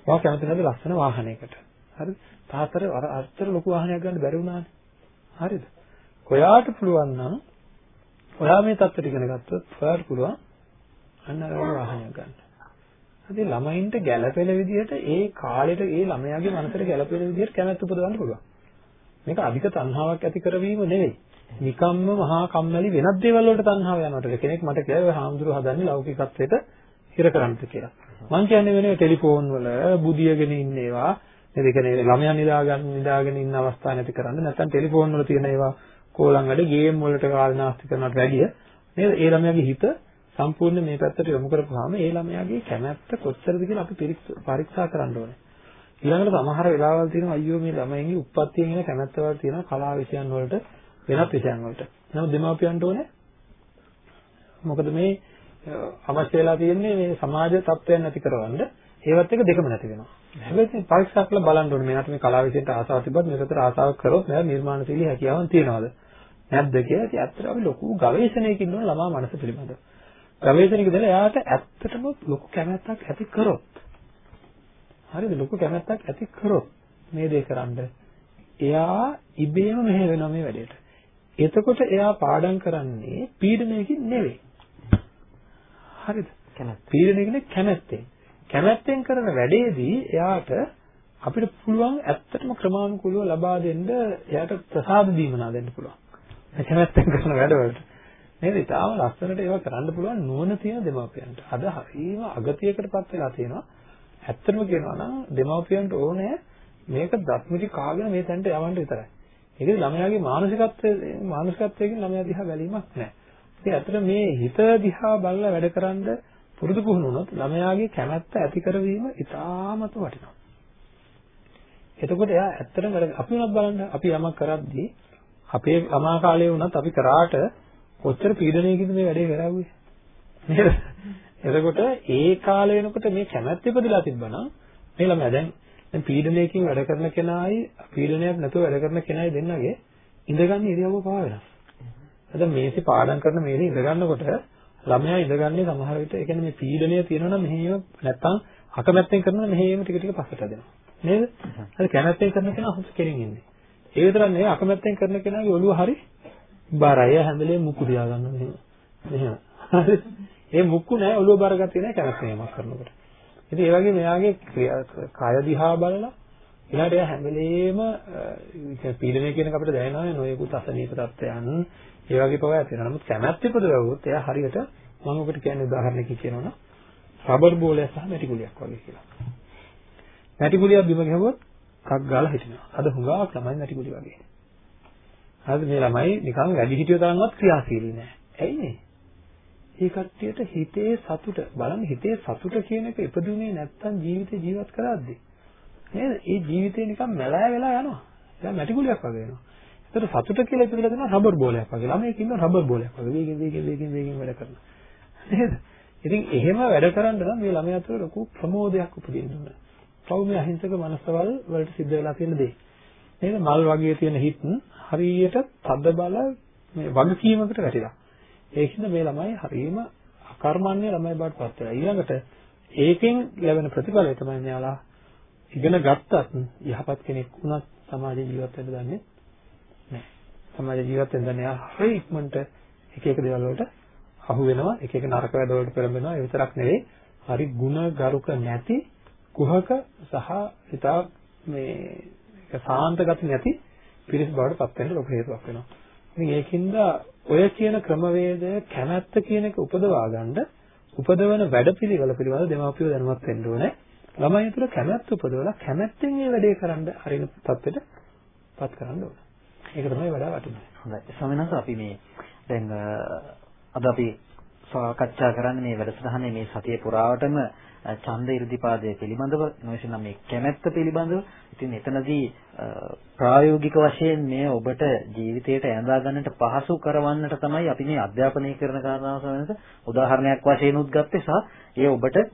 ඔයා කැමති නැද්ද ලස්සන වාහනයකට? හරිද? තාත්තට අර අතර ලොකු වාහනයක් ගන්න බැරි වුණානේ. හරිද? ඔයාට පුළුවන් නම් ඔයා මේ தත්ත්වයට ඉගෙන ගත්තොත් ඔයාට පුළුවන් අන්න අර වගේ වාහනයක් ගන්න. ඉතින් ළමයින්ට ගැළපෙන විදිහට ඒ කාලෙට ඒ ළමයාගේ මනසට ගැළපෙන විදිහට කැමැත්ත උපදවන්න පුළුවන්. මේක අධික තණ්හාවක් ඇති කරවීම නෙවෙයි. නිකම්ම මහා කම්මැලි වෙනත් දේවල් වලට තණ්හාව යනකොට කෙනෙක් මට කියයි ඔය හාමුදුරුවෝ හදන්නේ ලෞකිකත්වයට හිර කරන්නද කියලා. මං කියන්නේ වෙනේ ටෙලිෆෝන් වල බුදියගෙන ඉන්න ඒවා නේද? ඒ කියන්නේ ළමයා නිදාගන්න නිදාගෙන ඉන්න අවස්ථා නැති කරන්න නැත්නම් ටෙලිෆෝන් වල තියෙන ඒවා කෝලම් වැඩ ගේම් වලට කාලේ නාස්ති කරනවට වැඩිය නේද? ඒ ළමයාගේ හිත සම්පූර්ණ මේ පැත්තට යොමු කරපුවාම ඒ ළමයාගේ කැමැත්ත කොච්චරද කියලා අපි පරීක්ෂා කරන්න ඕනේ. ඊළඟට සමහර වෙලාවල් තියෙනවා අයියෝ මේ ළමයින්ගේ උප්පත්තියෙන් එන කැමැත්ත වල තියෙනවා කලා විෂයන් වලට වෙනත් විෂයන් වලට. නමුත් දෙමාපියන්ට ඕනේ මොකද මේ අවශ්‍ය වෙලා තියෙන්නේ මේ සමාජ තත්ත්වයන් නැති කරවන්න ඒවත් එක දෙකම නැති වෙනවා. හැබැයි පරීක්ෂා කරලා බලන්න ඕනේ මෙයාට මේ කලාව විෂයට ආසාව තිබ්බත් මේකට ආසාවක් කරොත් මෙයා නිර්මාණශීලී හැකියාවන් තියනවාද? නැද්ද කියලා ඉතින් ඇත්තට අපි ලොකු ගවේෂණයකින් ඉන්න ළමා මනස පිළිබඳව. ගවේෂණයකදී එයාට ඇත්තටම ලොකු කැමැත්තක් ඇති කරොත් හරිද ලොකු කැමැත්තක් ඇති කරොත් මේ දේ කරන්න එයා ඉබේම මෙහෙ වෙනවා මේ වැඩේට. එතකොට එයා පාඩම් කරන්නේ පීඩනයකින් නෙවෙයි. හරිද? කැමැත්ත. පීඩනයකින් කැමැත්තෙන්. කැමැත්තෙන් කරන වැඩේදී එයාට අපිට පුළුවන් ඇත්තටම ක්‍රමානුකූලව ලබා දෙන්න එයාට ප්‍රසාද දීමනා දෙන්න පුළුවන්. කැමැත්තෙන් කරන වැඩවලට. නේද? ඊටාම ලස්සනට ඒවා කරන්න පුළුවන් නුවණ තියෙන දෙමාපියන්ට. අද හරීම අගතියකටපත් වෙලා තියෙනවා. ඇත්තටම කියනවා නම් දෙමාපියන්ට ඕනේ මේක දත්මිටි කාගෙන මේ තැනට යවන්න විතරයි. ඒකේ ළමයාගේ මානසිකත්වයේ මානසිකත්වයෙන් ළමයා දිහා බැලීමක් නැහැ. ඉතින් ඇත්තට මේ හිත දිහා බලලා වැඩකරනද පුරුදු පුහුණු වුණොත් ළමයාගේ කැමැත්ත ඇති කරවීම ඉතාමත් වටිනවා. එතකොට එයා ඇත්තටම අපි උනත් බලන්න අපි යමක් කරද්දී අපේ ළමා කාලේ වුණත් අපි කරාට කොච්චර පීඩනයකින්ද මේ වැඩේ කරාවේ නේද? එතකොට ඒ කාලේ වෙනකොට මේ කැමැත්ත ඉපදලා තිබ්බනම් මේ ළමයා දැන් දැන් පීඩනයකින් වැඩ කරන කෙනායි පීඩනයක් නැතුව වැඩ කරන කෙනායි දෙන්නගේ ඉඳගන්න ඉරියව්ව පහ වෙනස්. දැන් මේසෙ පාඩම් කරන මේසෙ ඉඳගන්නකොට ළමයා ඉඳගන්නේ සමහර විට ඒ කියන්නේ මේ පීඩනය තියෙනවා නම් මෙහෙම නැත්තම් අකමැත්තෙන් කරනවා මෙහෙම ටික ටික පස්සට දෙනවා. නේද? හරි කැමැත්තෙන් කරන කෙනා හොස් කෙලින් ඉන්නේ. ඒ විතරක් නෙවෙයි අකමැත්තෙන් කරන කෙනාගේ ඔළුව හරි බරයි හැම වෙලේම මුක්කු තියා ගන්න මෙහෙම. මෙහෙම. හරි. ඒ මුක්කු නෑ ඔළුව බරගත්තේ නෑ කැමැත්තෙන් යමක් කරනකොට. ඉතින් ඒ වගේ මෙයාගේ කය දිහා බලලා ඊළඟට එයා හැම වෙලේම පීඩනය කියන එක අපිට දැනෙනවා නොයෙකුත් අසනීප තත්ත්වයන් ඒ වගේ පව ඇති වෙනවා. නමුත් කැමැත්ත ඉපදවුවොත් එයා හරියට මම ඔබට කියන්නේ උදාහරණයකින් කියනවනම් රබර් බෝලයක් සහ මැටි ගුලියක් වගේ කියලා. මැටි ගුලියක් බිම ගැහුවොත් කක් ගාලා හිටිනවා. අද හුඟක් ළමයි මැටි ගුලි වගේ. හරිද මේ ළමයි නිකන් වැඩි හිටියෝ තරම්වත් ක්‍රියාශීලී නෑ. ඇයි මේ? ඒ කට්ටියට හිතේ සතුට බලන්න හිතේ සතුට කියන එක ඉපදුනේ නැත්තම් ජීවිතේ ජීවත් කරද්දී නේද? ඒ ජීවිතේ නිකන් මැලෑ වෙලා යනවා. දැන් මැටි ගුලියක් වගේ වෙනවා. ඒතර සතුට කියලා ඉපදලා තියෙනවා රබර් බෝලයක් වගේ. ළමයෙක් ඉන්න රබර් බෝලයක් වගේ. වේගෙන් වේගෙන් වේගෙන් වේගෙන් වැඩ කරනවා. නේද? ඉතින් එහෙම වැඩ කරන්න නම් මේ ළමයා තුළ ලොකු ප්‍රමෝදයක් උපදින්න ඕන. සෞම්‍ය අහිංසක මනසවල් වලට සිද්ධ වෙලා තියෙන දේ. නේද? මල් වගේ තියෙන හිත් හරියට තද බල මේ වගකීමකට වැටිලා. ඒකින්ද මේ ළමයි හරියම අකර්මණ්‍ය ළමයි බවට පත් වෙලා. ඊළඟට ඒකෙන් ලැබෙන ප්‍රතිඵලය තමයි මෙයාලා ඉගෙන ගත්තත් යහපත් කෙනෙක් වුණත් සමාජ ජීවත් වෙන්න දන්නේ නැහැ. සමාජ ජීවත් වෙන්න දන්නේ හරි ඉක්මනට එක එක දේවල් වලට අහු වෙනවා. එක එක නරක වැඩ වලට පෙළඹෙනවා. ඒ විතරක් නෙවෙයි හරි ಗುಣ ගරුක නැති කුහක සහ හිතා මේ සාන්ත ගති නැති පිරිස් බවට පත් වෙන්න ලොකු හේතුවක් වෙනවා. ඉතින් ඒකින්ද ඔය කියන ක්‍රමවේදය කැමැත්ත කියන එක උපදවා ගන්න උපදවන වැඩපිළිවෙල පිළිබඳව දෙමාපියෝ දැනුවත් වෙන්න ඕනේ. ළමයි තුළ කැමැත්ත උපදවලා කැමැත්තෙන් මේ වැඩේ කරන්න හරින තත්ත්වෙට පත් කරන්න ඕනේ. ඒක තමයි වඩා වටින්නේ. හොඳයි. ස්වාමීන් අපි මේ දැන් අද අපි සාකච්ඡා කරන්නේ මේ වැඩසටහනේ මේ සතිය පුරාවටම ඡන්ද 이르දිපාදය පිළිබඳව නොවේසනම් මේ කැමැත්ත පිළිබඳව ඉතින් එතනදී ප්‍රායෝගික වශයෙන් මේ ඔබට ජීවිතයට ඇඳා ගන්නට පහසු කරවන්නට තමයි අපි මේ අධ්‍යාපනය කරන කාරණාව වෙනස උදාහරණයක් වශයෙන් උද්ගත්තේ සහ ඒ ඔබට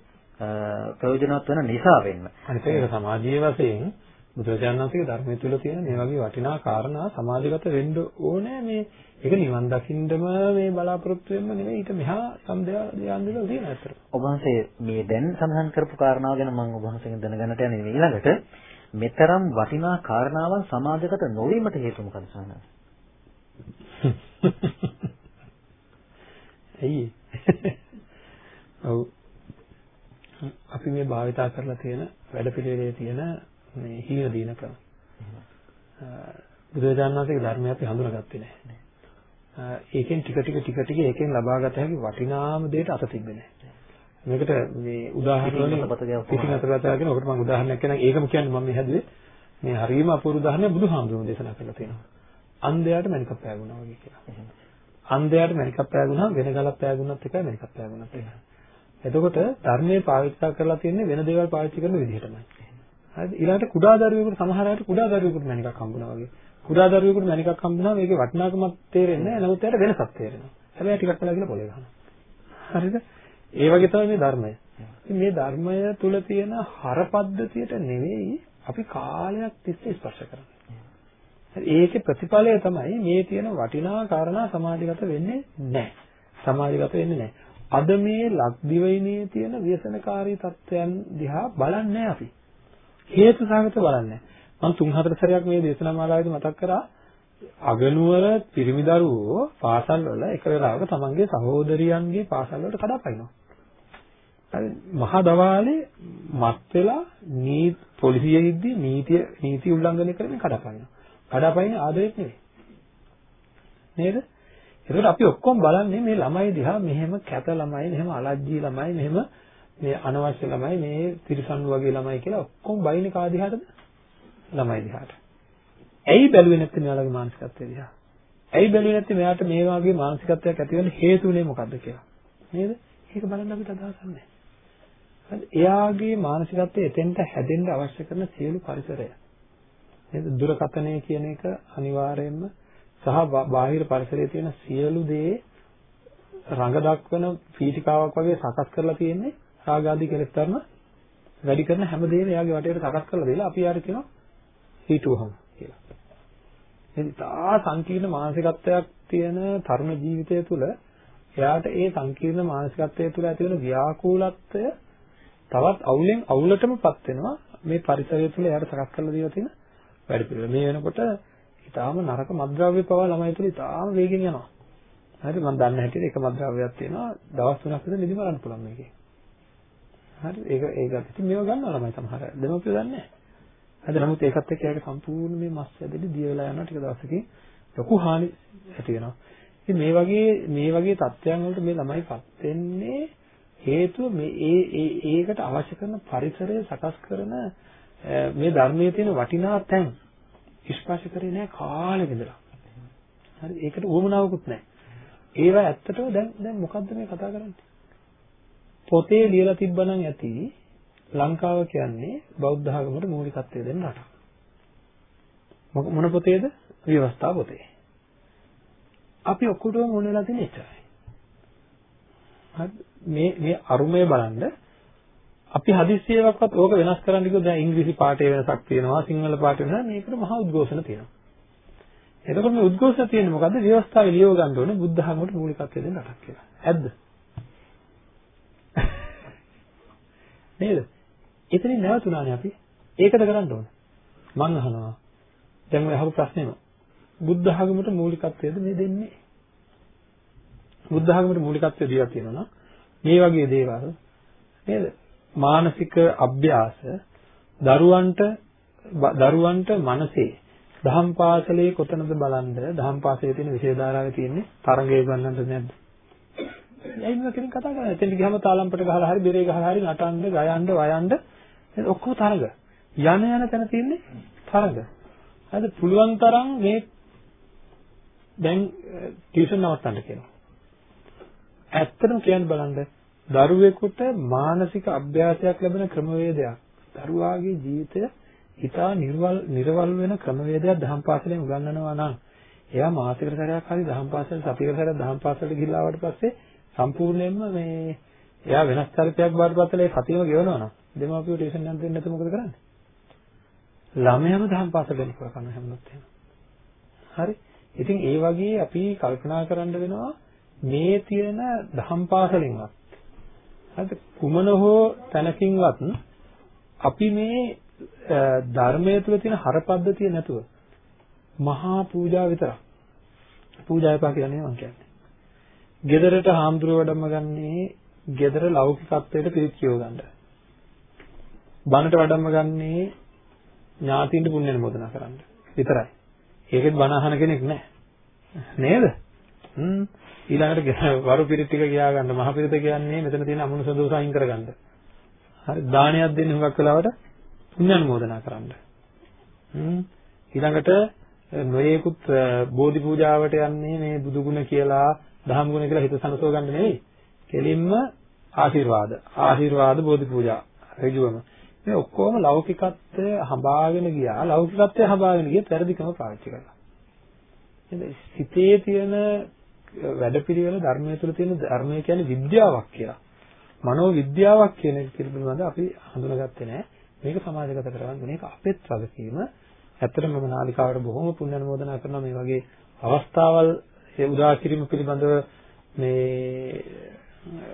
ප්‍රයෝජනවත් වෙන නිසා වෙන්න. අනිත් ඒක සමාජීය වශයෙන් බුදුරජාණන් වහන්සේගේ ධර්මයේ තුල තියෙන මේ වගේ වටිනා කාරණා සමාජගත වෙන්න ඕනේ මේ ඒක නිවන් දකින්නම මේ බලාපොරොත්තු වෙන්න නෙවෙයි ඊට මෙහා සම් දෙයක් දෙයක් තියෙන අතර. ඔබ වහන්සේ මේ දැන් සඳහන් කරපු කාරණාව ගැන මම ඔබ වහන්සේගෙන් දැනගන්නට යන්නේ ඊළඟට මෙතරම් වටිනා කාරණාවන් සමාජගත නොවීමට හේතු මොකද සානස්? ඇයි? ඔව් අපි මේ භාවිතා කරලා තියෙන වැඩපිළිවෙලේ තියෙන මේ හීන දින ක්‍රම. බුදුරජාණන් වහන්සේගේ ධර්මය අපි හඳුනාගත්තේ නැහැ. ඒකෙන් ටික ටික ටික ටික ඒකෙන් ලබාගත හැකි වටිනාම දෙයට අත තිබෙන්නේ නැහැ. මේකට මේ උදාහරණ පිටින් අතගතා කියන ඔකට මම උදාහරණයක් කියනවා. ඒකම කියන්නේ මම මේ හැදුවේ මේ හරීම අපූර්ව උදාහරණයක් බුදුහාමුදුරුවෝ දේශනා කරලා තියෙනවා. අන්ධයාට මණිකක් පෑගුණා වගේ කියලා. අන්ධයාට මණිකක් පෑගුණා වෙන ගලක් පෑගුණත් එකයි මණිකක් පෑගුණත් එකයි. එතකොට ධර්මයේ පාවිච්චි කරලා තියෙන්නේ වෙන දේවල් පාවිච්චි කරන විදිහටමයි. හරිද? ඊළඟට කුඩා දරුවෙකුට සමහර අයට කුඩා දරුවෙකුට මණිකක් හම්බුනා වගේ. කුඩා දරුවෙකුට මණිකක් හම්බුනා මේකේ වටිනාකමක් තේරෙන්නේ නැහැ. නමුත් එයාට වෙනසක් තේරෙනවා. හැබැයි ටිකක් වෙලා ගිහලා පොලේ ගන්නවා. හරිද? ඒ වගේ තමයි මේ ධර්මය. මේ ධර්මය තුල තියෙන හරපද්ධතියට නෙවෙයි අපි කාලයක් තිස්සේ ස්පර්ශ කරන්නේ. ඒකේ ප්‍රතිඵලය තමයි මේ තියෙන වටිනා කාරණා සමාජගත වෙන්නේ නැහැ. සමාජගත වෙන්නේ නැහැ. අද මේ ලක්දිවයිනේ තියෙන ව්‍යසනකාරී තත්ත්වයන් දිහා බලන්නේ අපි. හේතු සාගත බලන්නේ. මම තුන් හතර සැරයක් මේ දේශනා මාලාවේදී මතක් කරා අගනුවර පිරිමි දරුවෝ පාසල් වල එක වෙලාවක තමන්ගේ සහෝදරියන්ගේ පාසල් වලට කඩාපනිනවා. හරි මහා දවාලේ මත් වෙලා නීති පොලිසිය ඉද්දි නීතිය නීති උල්ලංඝනය කරමින් කඩපනිනවා. කඩපයින් ආදරෙත් නෙවෙයි. නේද? ඒකට අපි ඔක්කොම බලන්නේ මේ ළමයි දිහා මෙහෙම කැත ළමයි, මෙහෙම අලජ්ජී ළමයි, මෙහෙම මේ අනවශ්‍ය ළමයි, මේ තිරසන්නු වගේ ළමයි කියලා ඔක්කොම බයිනේ කා දිහාටද? ළමයි දිහාට. ඇයි බැලුවේ නැත්තේ මෙයාලගේ මානසිකත්වය දිහා? ඇයි බැලුවේ නැත්තේ මෙයාට මේ වගේ මානසිකත්වයක් ඇති වෙන්න හේතුනේ මොකද්ද කියලා? නේද? ඒක බලන්න අපිට අදහසක් නැහැ. හරි එයාගේ මානසිකත්වය එතෙන්ට හැදෙන්න අවශ්‍ය කරන සියලු පරිසරය නේද දුරකථනය කියන එක අනිවාර්යයෙන්ම සහ බාහිර පරිසරයේ තියෙන සියලු දේ රඟ දක්වන පීඨිකාවක් වගේ සකස් කරලා තියෙන්නේ රාගාදී කෙලෙස් ධර්ම වැඩි කරන හැම දෙයක්ම එයාගේ වටේට සකස් කරලා දීලා අපි යාර කියනවා හීටුවහම කියලා. එතන තා සංකීර්ණ මානසිකත්වයක් තියෙන තරුණ ජීවිතය තුළ එයාට ඒ සංකීර්ණ මානසිකත්වය තුළ ඇති වෙන ව්‍යාකූලත්වය තවත් අවුලෙන් අවුලටමපත් වෙනවා මේ පරිසරය තුළ එයාට සකස් කරලා දීලා තියෙන වැඩ පිළිවෙල. මේ වෙනකොට ඊටාම නරක මත්ද්‍රව්‍ය පවා ළමයි තුළ ඊටාම වේගෙන් යනවා. හරි මම දන්න හැටියට එක මත්ද්‍රව්‍යයක් තියෙනවා දවස් 3ක් විතර නිදි මරන්න පුළුවන් මේකේ. හරි ඒක ඒක ඉතින් මේව ගන්නවා ළමයි සමහර අය. දෙමව්පියෝ දන්නේ නැහැ. හරි නමුත් ඒකත් එක්ක එයාට සම්පූර්ණ මේ මස් ඇදෙලි දිය වෙලා යනවා ටික දවසකින් ලොකු හානි ඇති වෙනවා. ඉතින් මේ වගේ මේ වගේ තත්ත්වයන් වලට මේ ළමයිපත් වෙන්නේ හේතුව මේ ඒ ඒ ඒකට අවශ්‍ය කරන පරිසරය සකස් කරන මේ ධර්මයේ තියෙන වටිනා තැන් ස්පර්ශ කරේ නැහැ කාලෙක ඉඳලා. හරි ඒකට උවමනාවකුත් නැහැ. ඒවා ඇත්තටම දැන් දැන් මොකද්ද මේ කතා කරන්නේ? පොතේ ලියලා තිබ්බනම් ඇති ලංකාව කියන්නේ බෞද්ධ ආගමට මූලිකත්වය දෙන්න රටක්. මොන පොතේද? විවස්ථා පොතේ. අපි ඔක්කොටම මොන වෙලා තියෙන එච්චරයි. හරි මේ මේ අරුමය බලන්න අපි හදිස්සියවක්වත් ඕක වෙනස් කරන්න කිව්වොත් දැන් ඉංග්‍රීසි පාඨයේ වෙනසක් තියෙනවා සිංහල පාඨේ වෙනසක් මේකට මහා උද්ඝෝෂණ තියෙනවා. එතකොට මේ උද්ඝෝෂණ තියෙන්නේ මොකද්ද? ව්‍යවස්ථාවේ ලියව ගන්න ඕනේ බුද්ධ ධර්මයට මූලිකත්වය දෙන්න රටක් කියලා. ඇද්ද? නේද? එතනින් නැවතුණානේ අපි. ඒකද කරන්න ඕනේ. මං අහනවා. දැන් ඔය අහපු ප්‍රශ්නේම බුද්ධ ධර්මයට මූලිකත්වයද මේ දෙන්නේ? බුද්ධ ධර්මයට මූලිකත්වය දීලා තියෙනවා නම් මේ වගේ දේවල් නේද? මානසික අභ්‍යාස දරුවන්ට දරුවන්ට මනසේ දහම් පාසලේ කොතනද බලන්ද දහම් පාසලේ තියෙන විශේෂධාරාවේ තියෙන්නේ තරංගය ගන්නද නැද්ද? ඇයි මේ කෙනෙක් කතා කරන්නේ? එතෙන් ගියාම තාලම්පට ගහලා හරි බෙරේ ගහලා හරි නටන්න, ගයන්න, වයන්න ඔක්කොම තරඟ. යන යන තැන තියෙන්නේ තරඟ. හරිද? පුළුවන් තරම් මේ දැන් ටියුෂන් නවත්තන්න කියනවා. ඇත්තටම කියන්න බලන්න දරුවෙකුට මානසික අභ්‍යාසයක් ලැබෙන ක්‍රමවේදයක් දරුවාගේ ජීවිතය ඉතා නිර්වල් නිර්වල් වෙන ක්‍රමවේදයක් දහම් පාසලෙන් උගන්වනවා නම් එයා මාසිකට සැරයක් හරි දහම් පාසලට සතියකට සැරයක් දහම් පාසලට ගිහිල්ලා ආවට පස්සේ සම්පූර්ණයෙන්ම මේ එයා වෙනස් චරිතයක් බාරපත් වෙලා ඒ සතියම ගෙවනවා නම් දෙමාපියෝ ටියුෂන් යන්න දෙන්නේ නැත්නම් මොකද කරන්නේ? ළමයාම දහම් පාසලට එනකොට කරන හැමෝත් එහෙම. හරි. ඉතින් ඒ වගේ අපි කල්පනා කරන්න වෙනවා මේ තියෙන දහම් පාසලෙන්වත් හරිද කුමන හෝ තැනකින්වත් අපි මේ ධර්මයේ තුල තියෙන හරපද්ධතිය නැතුව මහා පූජා විතරක් පූජා එපා කියන්නේ මම කියන්නේ. ගෙදරට හාමුදුරුව වැඩම ගන්නේ ගෙදර ලෞකිකත්වයට පිළිච්චියව ගන්න. බණට වැඩම ගන්නේ ඥාතියින්ට පුණ්‍ය අනුමෝදනා කරන්න. විතරයි. ඒකෙත් බණ අහන කෙනෙක් නැහැ. නේද? හ්ම් ඊළඟට වරු පිරිත් ටික ගියා ගන්න මහ පිරිත කියන්නේ මෙතන තියෙන අමනුෂ්‍ය දෝෂ අයින් කරගන්න. හරි දානයක් දෙන්න හුඟක් වෙලාවට පුණ්‍ය අනුමෝදනා කරන්න. හ්ම් ඊළඟට නොයේකුත් බෝධි පූජාවට යන්නේ මේ බුදු ගුණ කියලා දහම් ගුණ කියලා හිත සනසව ගන්න නෙවෙයි. කෙලින්ම ආශිර්වාද. ආශිර්වාද බෝධි පූජා. ඍජුවම. මේ ඔක්කොම ලෞකිකත්වය හඹාගෙන ගියා. ලෞකිකත්වය හඹාගෙන ගියත් වැරදිකම පාවිච්චි කරලා. සිතේ තියෙන වැඩපිළිවෙල ධර්මයේ තුල තියෙන ධර්මය කියන්නේ විද්‍යාවක් කියලා. මනෝ විද්‍යාවක් කියන එක පිළිබඳව අපි හඳුනාගත්තේ නැහැ. මේක සමාජගත කරගන්න මේක අපෙත් වගකීම. ඇත්තටම මම නාලිකාවට බොහොම පුණ්‍ය අනුමෝදනා කරනවා මේ වගේ අවස්ථාවල් ඒ උදා කිරීම පිළිබඳව මේ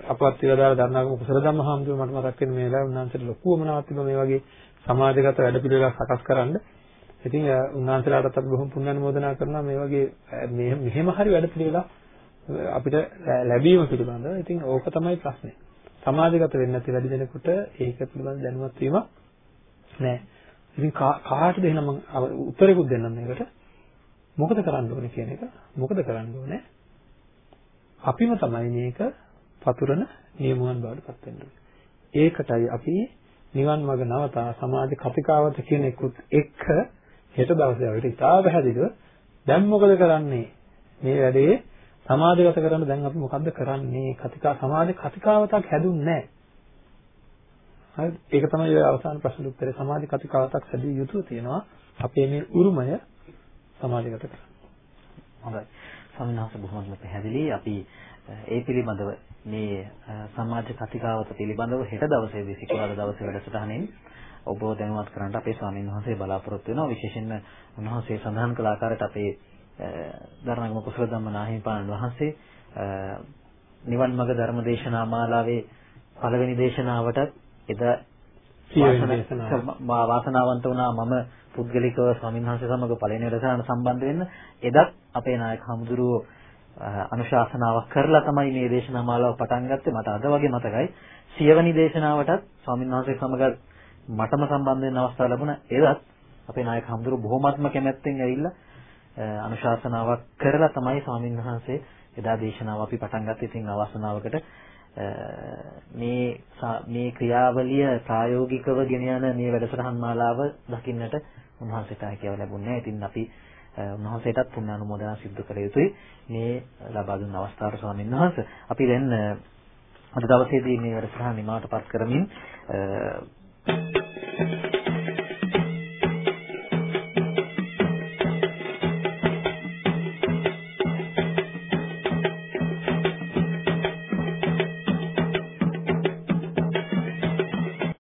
අපවත් විවදාල දරණාගම කුසල ධම්ම හාමුදුරුවෝ මට මතක් වෙන මේ වෙලාවේ උන්වහන්සේට ලොකු වමනාවක් තිබ්බා මේ වගේ සමාජගත වැඩපිළිවෙලක් සකස් කරන්න. ඉතින් උන්වහන්සේලාටත් අපි බොහොම පුණ්‍ය අනුමෝදනා කරනවා මේ වගේ මෙහෙම හරි වැඩපිළිවෙලක් අපිට ලැබීම පිළිබඳව. ඉතින් ඕක තමයි ප්‍රශ්නේ. සමාජගත වෙන්නේ නැති වැඩි දෙනෙකුට ඒක පිළිබඳ දැනුවත් වීමක් නැහැ. ඉතින් කාටද එහෙනම් මම උත්තරයක්ත් දෙන්නම් මේකට. මොකද කරන්න ඕනේ කියන එක මොකද කරන්න ඕනේ? අපිම තමයි මේක පතුරන නියමුවන් බවට පත් වෙන්නේ. ඒකටයි අපි නිවන් මඟ නවතා සමාජ කතිකාවත කියන එකුත් එක්ක හෙට දවසේ අපිට ඉතාල පැහැදිලිව දැන් මොකද කරන්නේ මේ වැඩේ සමාජගත කරන්න දැන් අපි මොකද්ද කරන්නේ? කතිකා සමාජ කතිකාවතක් හැදුන්නේ නැහැ. හරි. ඒක තමයි ඔය අවසාන ප්‍රශ්න උත්තරේ. සමාජ කතිකාවතක් හැදිය යුතු තියෙනවා. අපේ මේ උරුමය සමාජගත කරන්න. හොඳයි. ස්වාමීන් වහන්සේ බොහොමත්ම පැහැදිලි. අපි ඒ පිළිබඳව මේ සමාජ කතිකාවත පිළිබඳව හෙට දවසේදී සිකුරාදා දවසේ වැඩසටහනින් ඔබ දැනුවත් කරන්න අපේ ස්වාමීන් වහන්සේ බලාපොරොත්තු වෙනවා. විශේෂයෙන්ම උන්වහන්සේ සඳහන් කළ ආකාරයට අපේ ධර්මගම කුසල ධම්මනාහිමිපාණන් වහන්සේ නිවන් මඟ ධර්ම දේශනා මාලාවේ පළවෙනි දේශනාවටත් එදා වාසනාවන්ත වුණා. මම පුද්ගලිකව ස්වාමීන් වහන්සේ සමග පළවෙනි වැඩසටහන සම්බන්ධ වෙන්න. එදත් අපේ නායක හමුදුරුවෝ අනුශාසනාවක් කරලා තමයි මේ දේශනා මාලාව පටන් ගත්තේ. මට අද වගේ මතකයි. සියවැනි දේශනාවටත් ස්වාමීන් වහන්සේ සමග මටම සම්බන්ධ වෙන්න අවස්ථාව ලැබුණා. ඒවත් අපේ නායක හමුදුරුවෝ බොහොමත්ම කැමැත්තෙන් ඇවිල්ලා අනුශාසනාවක් කරලා තමයි ස්වාමීන් වහන්සේ එදා දේශනාව අපි පටන් ගත්තේ. ඉතින් අවසනාවකට මේ මේ ක්‍රියාවලිය ප්‍රායෝගිකව ගෙන යන මේ වැඩසටහන් මාලාව දකින්නට උන්වහන්සේට හැකියාව ලැබුණේ. ඉතින් අපි උන්වහන්සේටත් පුණ්‍ය අනුමෝදනා සිදු කළ යුතුයි මේ ලබා දුන්න අවස්ථාවට ස්වාමීන් වහන්සේ. අපි දැන් අද දවසේදී මේ වැඩසටහන නිමාවටපත් කරමින්